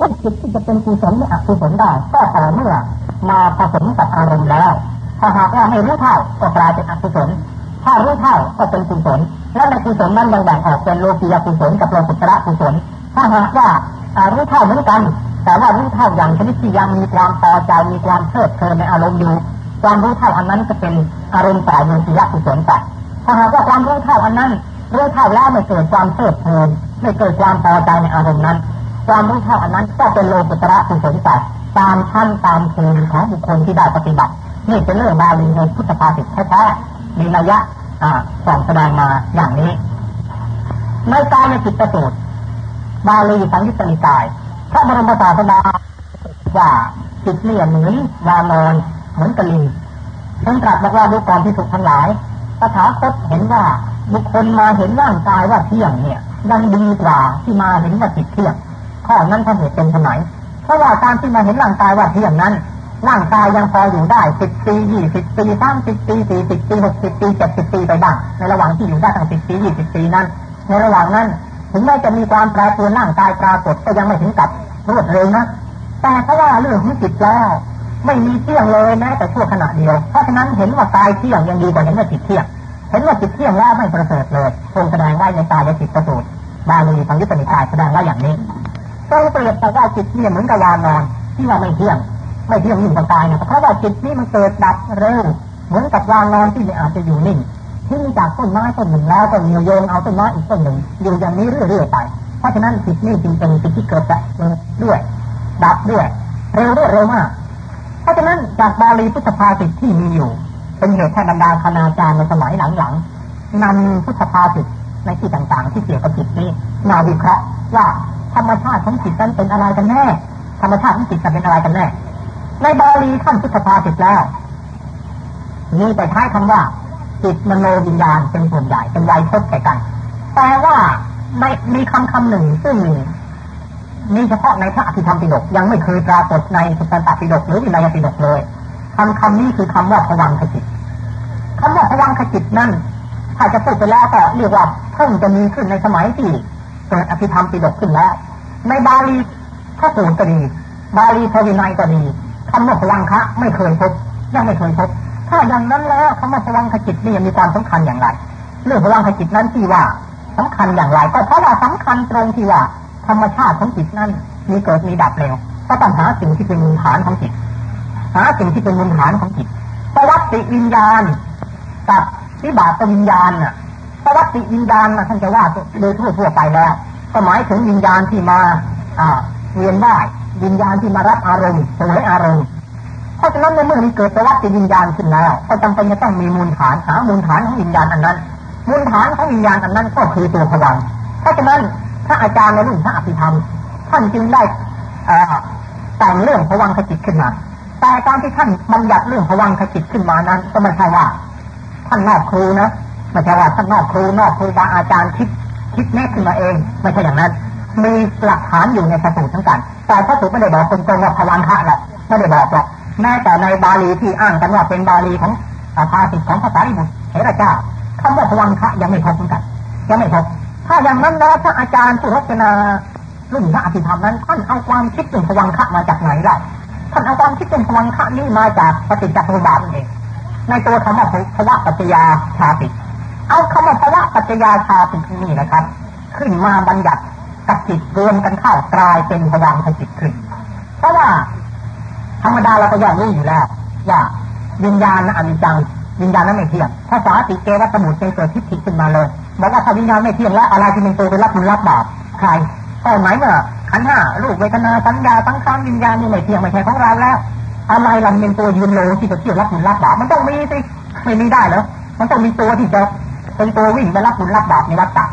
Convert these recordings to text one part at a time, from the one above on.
ว่าจิตที่จะเป็นกุศลหรืออกุศลได้ก็ต่อเมื่อมาผสมกับอารมณ์แล้วถ้าหากว่าไม่รู้เท่าก็กลายเป็นอกุศลถ้ารู้เท่าก็เป็นกุศลและในกุศลนั้นยังแบ่งออกเป็นโลกียกุศลกับโลกุตระกุศลถ้าหากว่ารู้เท่าเหมือนกัน แต่ว่ารู้เท่าอย่างชนิดที่ยังมีความพอใจมีความเพลิดเพลินในอารมณ์อยู่ความรู้เท่าอันนั้นจะเป็นอารมณ์ฝ่ายโลกียกุศลไปถ้าหากว่าความรู้เท่าอันนั้นรู้เท่าแล้วไม่เกิดความเพลิดเพลินไม่เกิดความพอใจในอารมณ์นั้น ความรู้เท่าอันนั้นก็เป็นโลกุตระกุศลไปตามชั้นตามภูมิของบุคคลที่ได้ปฏิบัติ นี่เป็นเรื่องบาลีในพุทธภาษิตแท้ๆมีนัยยะส่องแสดงมาอย่างนี้ ในกายในจิตประสูตรบาลีสังยุตติกาย พระบรมศาสดาว่าจิตเนี่ยเหมือนวานอนเหมือนกะลิงท่านตรัสบอกว่าดูก่อนที่สุขทั้งหลายตถาคตเห็นว่าบุคคลมาเห็นร่างกายว่าเที่ยงเนี่ยยังดีกว่าที่มาเห็นว่าจิตเที่ยง ข้อนั้นท่านเหตุเป็นไนเพราะว่าการที่มาเห็นร่างกายว่าเที่ยงนั้น ร่างกายยังพออยู่ได้สิบปียี่สิบปีสามสิบปีสี่สิบปีหกสิบปีเจ็ดสิบปีไปบ้าง ในระหว่างที่อยู่ได้ตั้งสิบปียี่สิบปีนั้น ในระหว่างนั้น ถึงแม้จะมีความแปรปรวนร่างกายปรากฏก็ยังไม่ถึงกับรวดเร็วนะแต่เพราะว่าเรื่องของจิตแล้วไม่มีเที่ยงเลยแม้แต่ชั่วขณะเดียว เพราะฉะนั้นเห็นว่ากายเที่ยงยังดีกว่าเห็นว่าจิตเที่ยง เห็นว่าจิตเที่ยงแล้วไม่ประเสริฐเลยทรงแสดงไว้ในกายและจิตประสูตรบาลีทางยุตติกายแสดงไว้อย่างนี้ ก็เปรียบแต่ว่าจิตเนี่ยเหมือนกับวานอน ที่ว่าไม่เที่ยง ไม่เที่ยงยิ่งกว่ากายนะเพราะว่าจิตนี้มันเกิดดับเร็วเหมือนกับวานอนที่ไม่อาจจะอยู่นิ่งที่มีจากต้นไม้ต้นหนึ่งแล้วก็มีโยงเอาต้นไม้อีกต้นหนึ่งอยู่อย่างนี้เรื่อยๆไป เพราะฉะนั้นจิตนี้จึงเป็นจิตที่เกิดดับด้วย ดับด้วยเร็วด้วยเร็วมาก เพราะฉะนั้นจากบาลีพุทธภาษิตที่มีอยู่ เป็นเหตุให้บรรดาคณาจารย์ในสมัยหลังๆนำพุทธภาษิตในที่ต่างๆ ที่เกี่ยวกับจิตนี้มาวิเคราะห์ว่า ธรรมชาติของจิตนั้นเป็นอะไรกันแน่ธรรมชาติของจิตจะเป็นอะไรกันแน่ในบาลีท่านพุทธภาษิตแล้วมีแต่ใช้คำว่า จิตมโนวิญญาณเป็นส่วนใหญ่เป็นไวยพจน์แก่กัน แต่ว่าในมีคำคำหนึ่งซึ่งมีเฉพาะในพระอภิธรรมปิฎกยังไม่เคยปรากฏในสุตตันตปิฎกหรือวินัยปิฎกเลยคำคำนี้คือคำว่าพวังขจิตคำว่าพวังขจิตนั่นถ้าจะพูดไปแล้วก็เรียกว่าเพิ่งจะมีขึ้นในสมัยที่เกิดอภิธรรมปิฎกขึ้นแล้ว ในบาลีพระสูตรก็ดี บาลีพระวินัยก็ดีคำว่าพลังคะไม่เคยพบยังไม่เคยพบ ถ้าอย่างนั้นแล้วคำว่าพลังขจิตนี่มีความสำคัญอย่างไร เรื่องพลังขจิตนั้นที่ว่าสำคัญอย่างไร ก็เพราะว่าสำคัญตรงที่ว่า ธรรมชาติของจิตนั้นมีเกิดมีดับเร็วก็ต้องหาสิ่งที่เป็นมูลฐานของจิต หาสิ่งที่เป็นมูลฐานของจิตประวัติวิญญาณกับวิบากวิญญาณน่ะประวัติวิญญาณท่านจะว่าโดยทั่วทั่วไปแล้ว ก็หมายถึงวิญญาณที่มาเวียนได้วิญญาณที่มารับอารมณ์สวยอารมณ์เพราะฉะนั้นในเมื่อมีเกิดประวัติวิญญาณขึ้นแล้วก็จำเป็นจะต้องมีมูลฐานหามูลฐานของวิญญาณอันนั้น มูลฐานของวิญญาณอันนั้นก็คือตัวพลังเพราะฉะนั้นพระอาจารย์ในรุ่นพระอภิธรรม ท่านจึงได้แต่งเรื่องพวังขจิตขึ้นมา แต่การที่ท่านบัญญัติเรื่องพวังขจิตขึ้นมานั้น ก็ไม่ใช่ว่า ท่านนอกครูนะไม่ใช่ว่าท่านนอกครูนอกครูบาอาจารย์คิด คิดแน่ขึ้นมาเองไม่ใช่อย่างนั้น มีหลักฐานอยู่ในพระสูตรทั้งกัน แต่พระสูตรไม่ได้บอกตรงๆว่าพลังคะหรอกไม่ได้บอกหรอกแม้แต่ในบาลีที่อ้างกันว่าเป็นบาลีของภาษิตของภาษาอิบุตรเถระเจ้าคำว่าพลังคะยังไม่พบเหมือนกันยังไม่พบถ้าอย่างนั้นแล้วถ้าอาจารย์ผู้รัชนารุ่นพระอภิธรรมนั้นท่านเอาความคิดเรื่องพลังคะมาจากไหนล่ะท่านเอาความคิดเรื่องพลังคะนี้มาจากปฏิจจสมุปบาทเองในตัวคำว่าภวะปัจจยาชาติ เอาคำว่าภวะปัจจยาชาตินี่นะครับ ขึ้นมาบัญญัติกับจิตรวมกันเข้ากลายเป็นพลังขจิตขึ้น เพราะว่า ธรรมดาเราก็ย่อมรู้อยู่แล้วว่าวิญญาณอนิจจังวิญญาณนั้นไม่เที่ยงภาษาติเกวัตมุตเป็นเกิดทิฏฐิขึ้นมาเลยบอกว่าถ้าวิญญาณไม่เที่ยงแล้วอะไรที่เป็นตัวเป็นรับบุญรับบาปใครก็หมายเมื่อขันห้ารูปเวทนาสัญญาตั้งข้างวิญญาณนี่ไม่เที่ยงไม่ใช่ของเราแล้ว อะไรลันเป็นตัวยืนโลที่จะเที่ยวรับบุญรับบาปมันต้องมีสิไม่มีได้เหรอมันต้องมีตัวที่จะ เป็นตัววิ่งไปรับบุญรับบาปในวัฏฏะ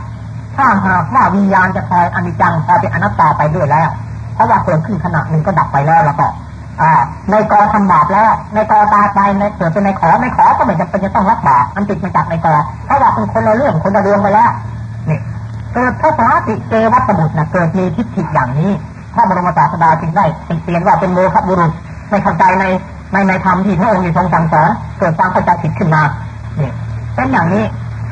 ถ้าหากว่าวิญญาณจะคอยอนิจจังคอยเป็นอนัตตาไปด้วยแล้ว เพราะว่าเกิดขึ้นขณะหนึ่งก็ดับไปแล้วแล้วก็ในกอทำบาปแล้ว ในกอตาไปในเกิดเป็นในขอในขอก็ไม่จำเป็นจะต้องรับบาปมันติดมาจากในกอเพราะว่าเป็นคนละเรื่องคนละเรื่องไปแล้วนี่เกิดพระสาติเกวัตบุตรนะเกิดมีทิฏฐิอย่างนี้พระบรมศาสดาจึงได้เปลี่ยนว่าเป็นโมฆะบุรุษไม่เข้าใจในในในธรรมที่พระองค์ทรงสั่งสอนเกิดความเข้าใจผิดขึ้นมาเนี่ยเป็นอย่างนี้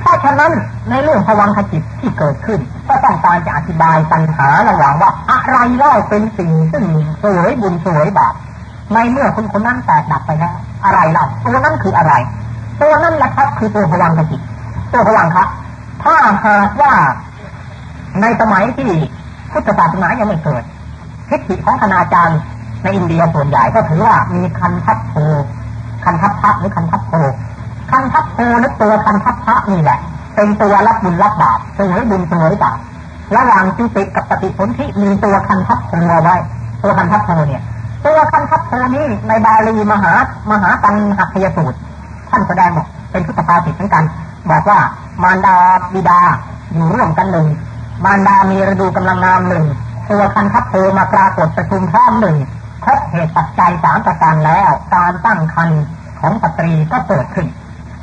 เพราะฉะนั้นในเรื่องพวังขจิตที่เกิดขึ้น ก็ต้องการจะอธิบายปัญหาระหว่างว่าอะไรเล่าเป็นสิ่งซึ่งสวยบุญสวยบาปในเมื่อคนคนนั้นแตกดับไปแล้วอะไรเล่าตัวนั้นคืออะไร ตัวนั้นแหละครับคือตัวพวังขจิตตัวพวังครับถ้าหากว่าในสมัยที่พุทธศาสนายังไม่เกิดทิฏฐิของคณาจารย์ในอินเดียส่วนใหญ่ก็ถือว่ามีคันทัพโพคันทัพพระหรือคันทัพโพ คันทัพโพนึกตัวคันทัพพระนี่แหละ เป็นตัวรับบุญรับบาปเสวยบุญเสวยบาประหว่างจุติกับปฏิสนธิมีตัวคันทัพโพไว้ ตัวคันทัพโพเนี่ย ตัวคันทัพโพนี้ในบาลีมหามหาตันหักยสูตร ท่านแสดงบอกเป็นพุทธภาษิตเหมือนกัน บอกว่ามารดาบิดาอยู่ร่วมกันหนึ่งมารดามีระดูกำลังงามหนึ่งตัวคันทัพโพมาปรากฏประชุมพร้อมหนึ่งครบเหตุปัจจัยสามประการแล้ว การตั้งคันของสตรีก็เกิดขึ้น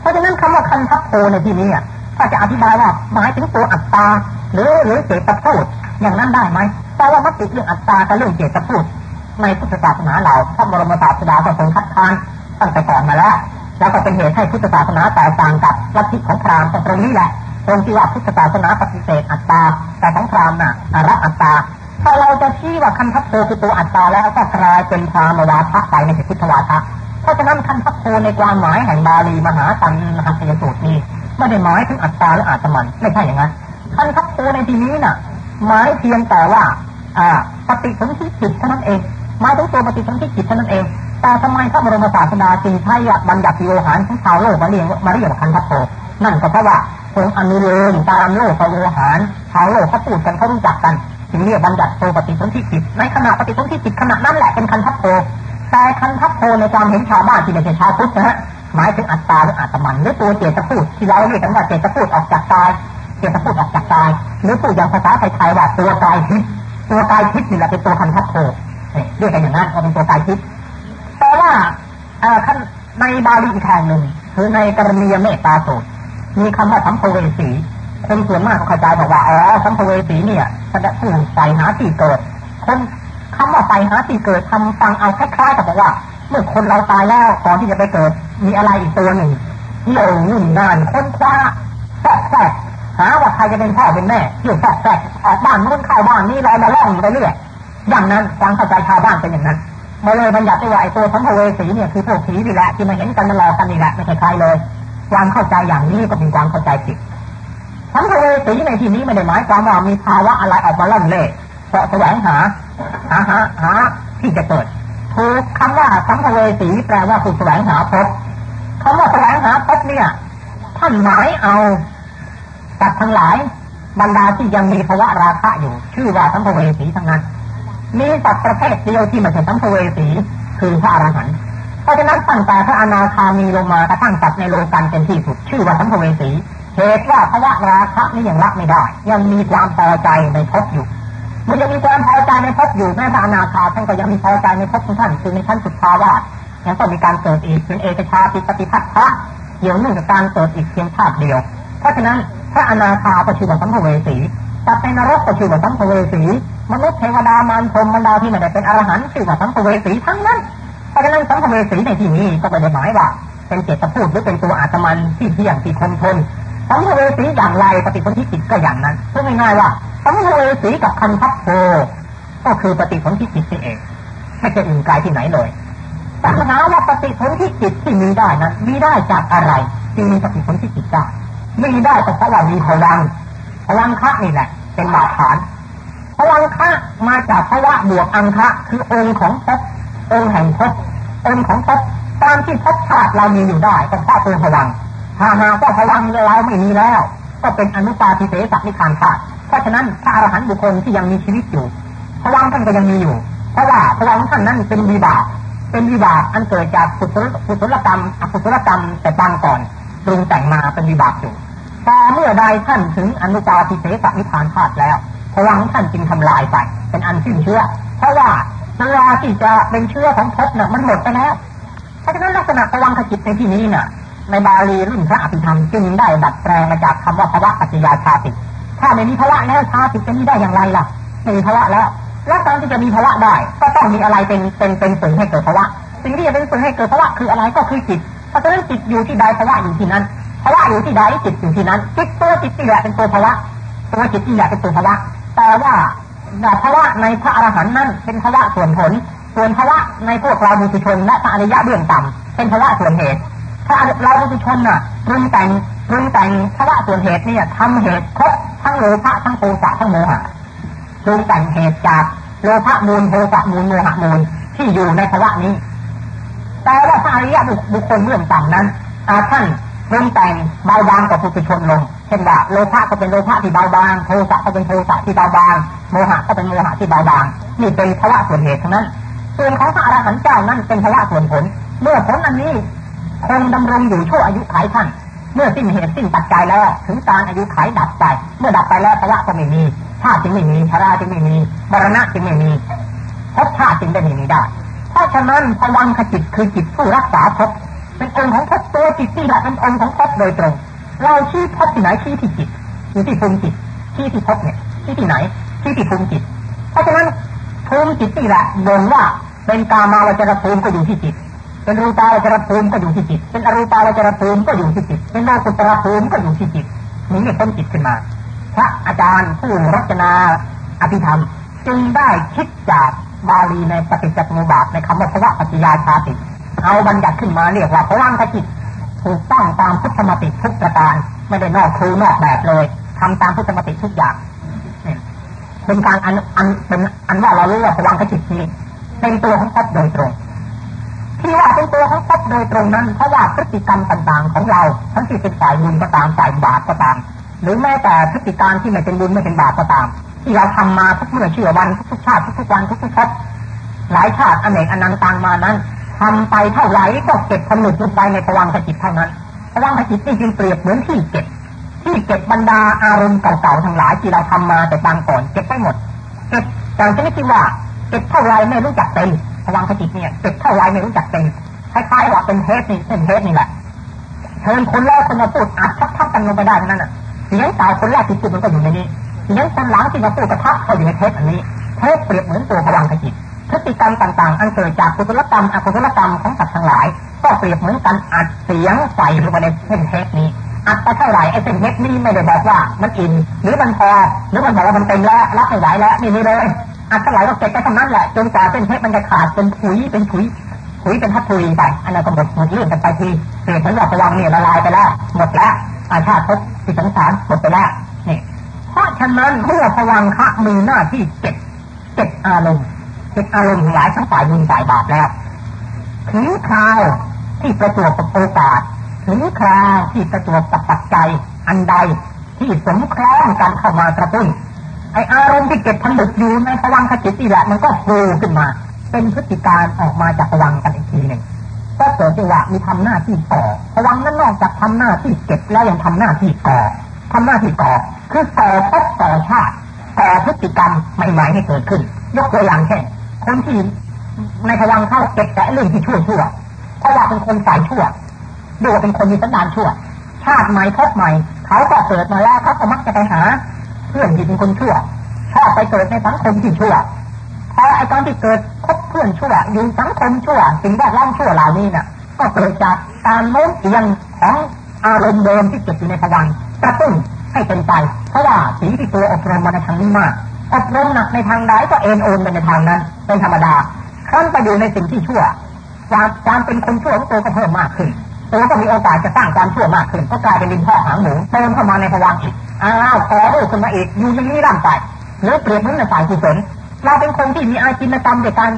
เพราะฉะนั้นคำว่าคันทัพโพในที่นี้ถ้าจะอธิบายว่าหมายถึงตัวอัตตาหรือหรือเจตพูดอย่างนั้นได้ไหมแต่ว่ามติเรื่องอัตตากับเรื่องเจตพูดในพุทธศาสนาเราพระบรมศาสดาก็ทรงคัดค้านตั้งแต่ก่อนมาแล้วแล้วก็เป็นเหตุให้พุทธศาสนาแตกต่างกับลัทธิของพราหมณ์ตรงนี้แหละตรงที่ว่าพุทธศาสนาปฏิเสธอัตตาแต่ของพราหมณ์น่ะรับอัตตาถ้าเราจะชี้ว่าคันทัพโพคือตัวอัตตาแล้วก็กลายเป็นพราหมณ์วาทะไปในพุทธวาทะ เพราะฉะนั้นคันทัพโพในความหมายแห่งบาลีมหาตันหัสยสูตรนี้ไม่ได้หมายถึงอัตตาหรืออาตมันไม่ใช่อย่างนั้นคันทัพโพในที่นี้น่ะ หมายเพียงแต่ว่า อ่า ปฏิสนธิจิตเท่านั้นเองหมายถึงตัวปฏิสนธิจิตเท่านั้นเองแต่ทำไมพระบรมศาสดาจึงใช้บัญญัติโยหารของชาวโลกมาเรียกมาเรียกคันทัพโพนั่นก็เพราะว่าทรงอนุโลมตามโลกโวหารชาวโลกเขาพูดกันเขารู้จักกันจึงเรียกบัญญัติโตปฏิสนธิจิตในขณะปฏิสนธิจิตขณะนั้นแหละเป็นคันทัพโพ แต่คันทัพโพในความเห็นชาวบ้านที่ไม่ใช่ชาวพุทธนะฮะหมายถึงอัตตาหรืออัตมันหรือตัวเจตพูดที่เราเรียกกันว่าเจตพูดออกจากกายเจตพูดออกจากกาย หรือพูดอย่างภาษาไทยๆว่าตัวกายทิพย์ตัวกายทิพย์นี่แหละเป็นตัวคันทัพโพเรียกกันอย่างนั้นว่าเป็นตัวกายทิพย์แต่ว่าในบาลีอีกแห่งหนึ่งคือในกรณีเมตตาสูตรมีคำว่าสัมภเวสีคนส่วนมากเข้าใจบอกว่าอ๋อสัมภเวสีเนี่ยแสดงผู้ใส่หาที่เกิดคน คำว่าใส่หาที่เกิดทำฟังเอาคล้ายๆกับบอกว่า เมื่อคนเราตายแล้วก่อนที่จะไปเกิด มีอะไรอีกตัวหนึ่งเที่ยวนุ่นนานคนคว้าแทะแทหาว่าใครจะเป็นพ่อเป็นแม่เที่ยวแทะแทะออกบ้านนู้นเข้าบ้านนี้ลอยมาล่องไปเรื่อยอย่างนั้นฟังเข้าใจชาวบ้านเป็นอย่างนั้นมาเลยบัญญัติว่าไอ้ตัวสัมภเวสีเนี่ยคือพวกผีนี่แหละที่มาเห็นกันมาหลอกกันนี่แหละไม่ใช่ใครเลยความเข้าใจอย่างนี้ก็เป็นความเข้าใจผิดสัมภเวสีในที่นี้ไม่ได้หมายความว่ามีภาวะอะไรออกมาล่อนเล่ เพราะแสวงหาหาหาหาที่จะเกิดถูกคำว่าสัมภเวสีแปลว่าผู้แสวงหาพบคำว่าแสวงหาพบเนี่ยท่านหมายเอาตัดทั้งหลายบรรดาที่ยังมีภาวะราคะอยู่ ชื่อว่าสัมภเวสีทั้งนั้น มีสัตว์ประเภทเดียวที่ไม่ใช่สัมภเวสีคือพระอรหันต์เพราะฉะนั้นตั้งแต่พระอนาคามีลงมากระทั่งตัดในโลกันเป็นที่สุด ชื่อว่าสัมภเวสีเหตุว่าภาวะราคะนี่ยังรับไม่ได้ ยังมีความพอใจในภพอยู่ มันยังมีความพอใจในภพอยู่แม้พระอนาคาท่านก็ยังมีพอใจในภพของท่านคือในชั้นสุดภาวะยังต้องมีการเกิดอีกเป็นเอกชาติปฏิพัทธะเกี่ยวเนื่องกับการเกิดอีกเพียงชาติเดียว เพราะฉะนั้นพระอนาคาก็ชื่อว่าสัมภเวสีตัดในนรกก็ชื่อว่าสัมภเวสีมนุษย์เทวดามารพรมบรรดาที่ไม่ได้เป็นอรหันต์ชื่อว่าสัมภเวสีทั้งนั้น เพราะฉะนั้นสัมภเวสีในที่นี้ก็ไม่ได้หมายว่าเป็นเจตพูดหรือเป็นตัวอาตมันที่เที่ยงที่คงทน สัมภเวสีอย่างไรปฏิสนธิจิตก็อย่างนั้นพูดง่ายๆว่าสัมภเวสีกับคันทัพโพก็คือปฏิสนธิจิตนี่เอง ไม่ใช่อื่นไกลที่ไหนเลยแต่ปัญหาว่าปฏิสนธิจิตที่มีได้นั้นมีได้จากอะไรจึงมีปฏิสนธิจิตได้มีได้แต่เพราะว่ามีพลังพลังคะนี่แหละ เป็นบาดฐานพลังคะมาจากภาวะบวกอังคะคือองค์ของภพองค์แห่งภพองค์ของภพตามที่ภพชาติเรามีอยู่ได้ก็เพราะตัวพลัง ถ้าหากว่าพลังเราไม่มีแล้ว ก็เป็นอนุปาทิเสสนิพานธาตุเพราะฉะนั้นพระอรหันต์บุคคลที่ยังมีชีวิตอยู่พลังท่านก็ยังมีอยู่ เพราะว่าพลังท่านนั้นเป็นวิบากเป็นวิบากอันเกิดจากกุศลกุศลกรรมอกุศลกรรมแต่บางก่อนปรุงแต่งมาเป็นวิบากอยู่แต่เมื่อใดท่านถึงอนุปาทิเสสนิพานธาตุแล้วพลังท่านจึงทำลายไป เป็นอันสิ้นเชื้อ เพราะว่าเวลาที่จะเป็นเชื้อของภพเนี่ยมันหมดไปแล้ว เพราะฉะนั้นลักษณะพลังขจิตในที่นี้เนี่ย ในบาลีรุ่นพระอภิธรรมจึงได้ดัดแปลงมาจากคำว่าภาวะปัจจยาชาติ ถ้าไม่มีภาวะแล้วชาติจะมีได้อย่างไรล่ะไม่มีภาวะแล้ว แล้วการที่จะมีภาวะได้ ก็ต้องมีอะไรเป็นเป็นเป็นสื่อให้เกิดภาวะสิ่งที่จะเป็นสื่อให้เกิดภาวะคืออะไรก็คือจิตเพราะฉะนั้นจิตอยู่ที่ใดภาวะอยู่ที่นั้นภาวะอยู่ที่ใดจิตอยู่ที่นั้นจิตตัวจิตนี่แหละเป็นตัวภาวะตัวจิตนี่แหละเป็นตัวภาวะแต่ว่าภาวะในพระอรหันต์นั้นเป็นภาวะส่วนผล ส่วนภาวะในพวกเราบุตุชนและพระอริยะเบื้องต่ำเป็นภาวะส่วนเหตุ ถ้าเราบุตุชนน่ะปรุงแต่งปรุงแต่งภาวะส่วนเหตุเนี่ยทำเหตุครบทั้งโลภะทั้งโทสะทั้งโมหะปรุงแต่งเหตุจากโลภะมูลโทสะมูลโมหะมูลที่อยู่ในภาวะนี้แต่ว่าพระอริยะบุคคลเบื้องต่ำนั้นอาท่านปรุงแต่งเบาบางกับผู้ตุชนลงเช่นว่าโลภะก็เป็นโลภะที่เบาบางโทสะก็เป็นโทสะที่เบาบางโมหะก็เป็นโมหะที่เบาบางนี่เป็นภาวะส่วนเหตุทั้งนั้นส่วนของพระอรหันต์เจ้านั้นเป็นภาวะส่วนผล เมื่อผลอันนี้ คงดำรงอยู่ชั่วอายุขัยท่าน เมื่อสิ้นเหตุสิ้นปัจจัยแล้ว ถึงการอายุขัยดับไป เมื่อดับไปแล้วภาวะก็ไม่มีชาติจึงไม่มีชราจึงไม่มีมรณะจึงไม่มีภพชาติจึงได้ไม่มีได้เพราะฉะนั้นพวังขจิตคือจิตผู้รักษาภพเป็นองค์ของภพตัวจิตที่หละเป็นองค์ของภพโดยตรง เราชี้ภพที่ไหนชี้ที่จิตอยู่ที่ภูมิจิตชี้ที่ภพเนี่ยชี้ที่ไหนชี้ที่ภูมิจิต เพราะฉะนั้นภูมิจิตนี่แหละบ่งว่าเป็นกามาวจรภูมิก็อยู่ที่จิต เป็นรูปาวจรภูมิก็อยู่ที่จิต เป็นอรูปาวจรภูมิก็อยู่ที่จิต เป็นโลกุตระภูมิก็อยู่ที่จิตนี่เรียกต้นจิตขึ้นมา พระอาจารย์ผู้รัชนาอภิธรรมจึงได้คิดจากบาลีในปฏิจจสมุปบาทในคำว่าพระปัจจยาชาติเอาบัญญัติขึ้นมาเรียกว่าพวังคจิตถูกต้องตามพุทธมติทุกประการไม่ได้นอกครูนอกแบบเลยทำตามพุทธมติทุกอย่างเป็นการอันอันเป็นอันว่าเรารู้ว่าพวังคจิตนี้เป็นตัวของทัพโดยตรง ที่ว่าเป็นตัวของทัพโดยตรงนั้นเพราะว่าพฤติกรรมต่างๆของเรา ทั้งที่เป็นฝ่ายบุญก็ตามฝ่ายบาปก็ตาม หรือแม้แต่พฤติการที่ไม่เป็นบุญไม่เป็นบาปก็ตาม ที่เราทำมาทุกเมื่อเชื่อวันทุกชาติทุกวันทุกทุกบหลายชาติอเนกอนันต์ต่างมานั้นทำไปเท่าไหร่ก็เก็บผนึกลงไปในพวังขจิตเท่านั้นพวังขจิตนี่จึงเปรียบเหมือนที่เก็บที่เก็บบรรดาอารมณ์เก่าๆทั้งหลายที่เราทำมาแต่บางก่อนเก็บได้หมดเก็บแต่ชนิดที่ว่าเก็บเท่าไรไม่รู้จักเต็ม พวังขจิตเนี่ยเก็บเท่าไรไม่รู้จักเต็มคล้ายๆว่าเป็นเทปนี่เป็นเทปนี่แหละเชิญคนแรกคนมาพูดอัดทับๆกันลงไปได้นั่นน่ะเสียงสาวคนแรกที่พูดมันก็อยู่ในนี้เสียงคนหลังที่มาพูดกระทับก็อยู่ในเทปอันนี้เทปเปรียบเหมือนตัวพลังขจิตพฤติกรรมต่างๆ อันเกิดจากกุศลกรรมอกุศลกรรมของสัตว์ทั้งหลาย ก็เปรียบเหมือนกันอัดเสียงใส่ลงไปในเส้นเทปนี้ อัดไปเท่าไหร่ไอ้เส้นเทปนี้ไม่ได้บอกว่ามันอิ่มหรือมันพอหรือมันบอกว่ามันเต็มแล้วรับไม่ไหวแล้วนี่นี่เลย อัดเท่าไหร่ก็เก็บไปเท่านั้นแหละจนกว่าเส้นเทปมันจะขาดเป็นผุยเป็นผุยผุยเป็นทับพุยไปอันนั้นก็หมดหมดเรื่องกันไปทีเปรียบเหมือนว่าพลังเนี่ยละลายไปแล้วหมดแล้วอาชาติภพที่สังสารหมดไปแล้วนี่เพราะฉะนั้นเมื่อพลังคะมีหน้าที่เก็บเก็บอารมณ์เป็นอารมณ์หลายทั้งฝ่ายบุญฝ่ายบาปแล้วถึงคราวที่ประจวบกับโอกาสถึงคราวที่ประจวบกับปัจจัยอันใดที่สมคล้องกันเข้ามากระตุ้น ไออารมณ์ที่เก็บผลึกอยู่ในพวังขจิตนี่แหละมันก็โผล่ขึ้นมา เป็นพฤติการออกมาจากพวังกันอีกทีหนึ่งก็เกิดจังหวะมีทำหน้าที่ก่อพวังนั้นนอกจากทำหน้าที่เก็บแล้วยังทำหน้าที่ก่อทำหน้าที่ก่อคือก่อพบก่อชาติก่อพฤติกรรมใหม่ๆให้เกิดขึ้น ยกตัวอย่างเช่นคนที่ในพวังเข้าเก็บแต่เรื่องที่ชั่วชั่วเพราะว่าเป็นคนฝ่ายชั่วดูว่าเป็นคนมีสันดานชั่ว ชาติใหม่พบใหม่ เขาก็เกิดมาแล้วเขาก็มักจะไปหา เพื่อนที่เป็นคนชั่วชอบไปเกิดในสังคมที่ชั่วพอไอ้ตอนที่เกิดพบเพื่อนชั่วอยู่สังคมชั่วสิ่งแวดล้อมชั่วเหล่านี้น่ะ ก็เกิดจากการโน้มเอียงของอารมณ์เดิมที่เก็บอยู่ในพวังกระตุ้นให้เป็นไป เพราะว่าสีที่ตัวอบรมมาในทางนี้มากอบรมหนักในทางใดก็เอ็นโอนไปในทางนั้น เป็นธรรมดาครั้นไปอยู่ในสิ่งที่ชั่วการการเป็นคนชั่วของตัวก็เพิ่มมากขึ้นตัวก็มีโอกาสจะสร้างความชั่วมากขึ้นก็กลายเป็นดินพ่อหางหมูเติมเข้ามาในพวังอีก อ้าวขอรูปขึ้นมาอีกอยู่อย่างนี้ร่ำไปหรือเปรียบเหมือนในฝ่ายกุศลเราเป็นคนที่มีอาชีพกรรมเดียวกัน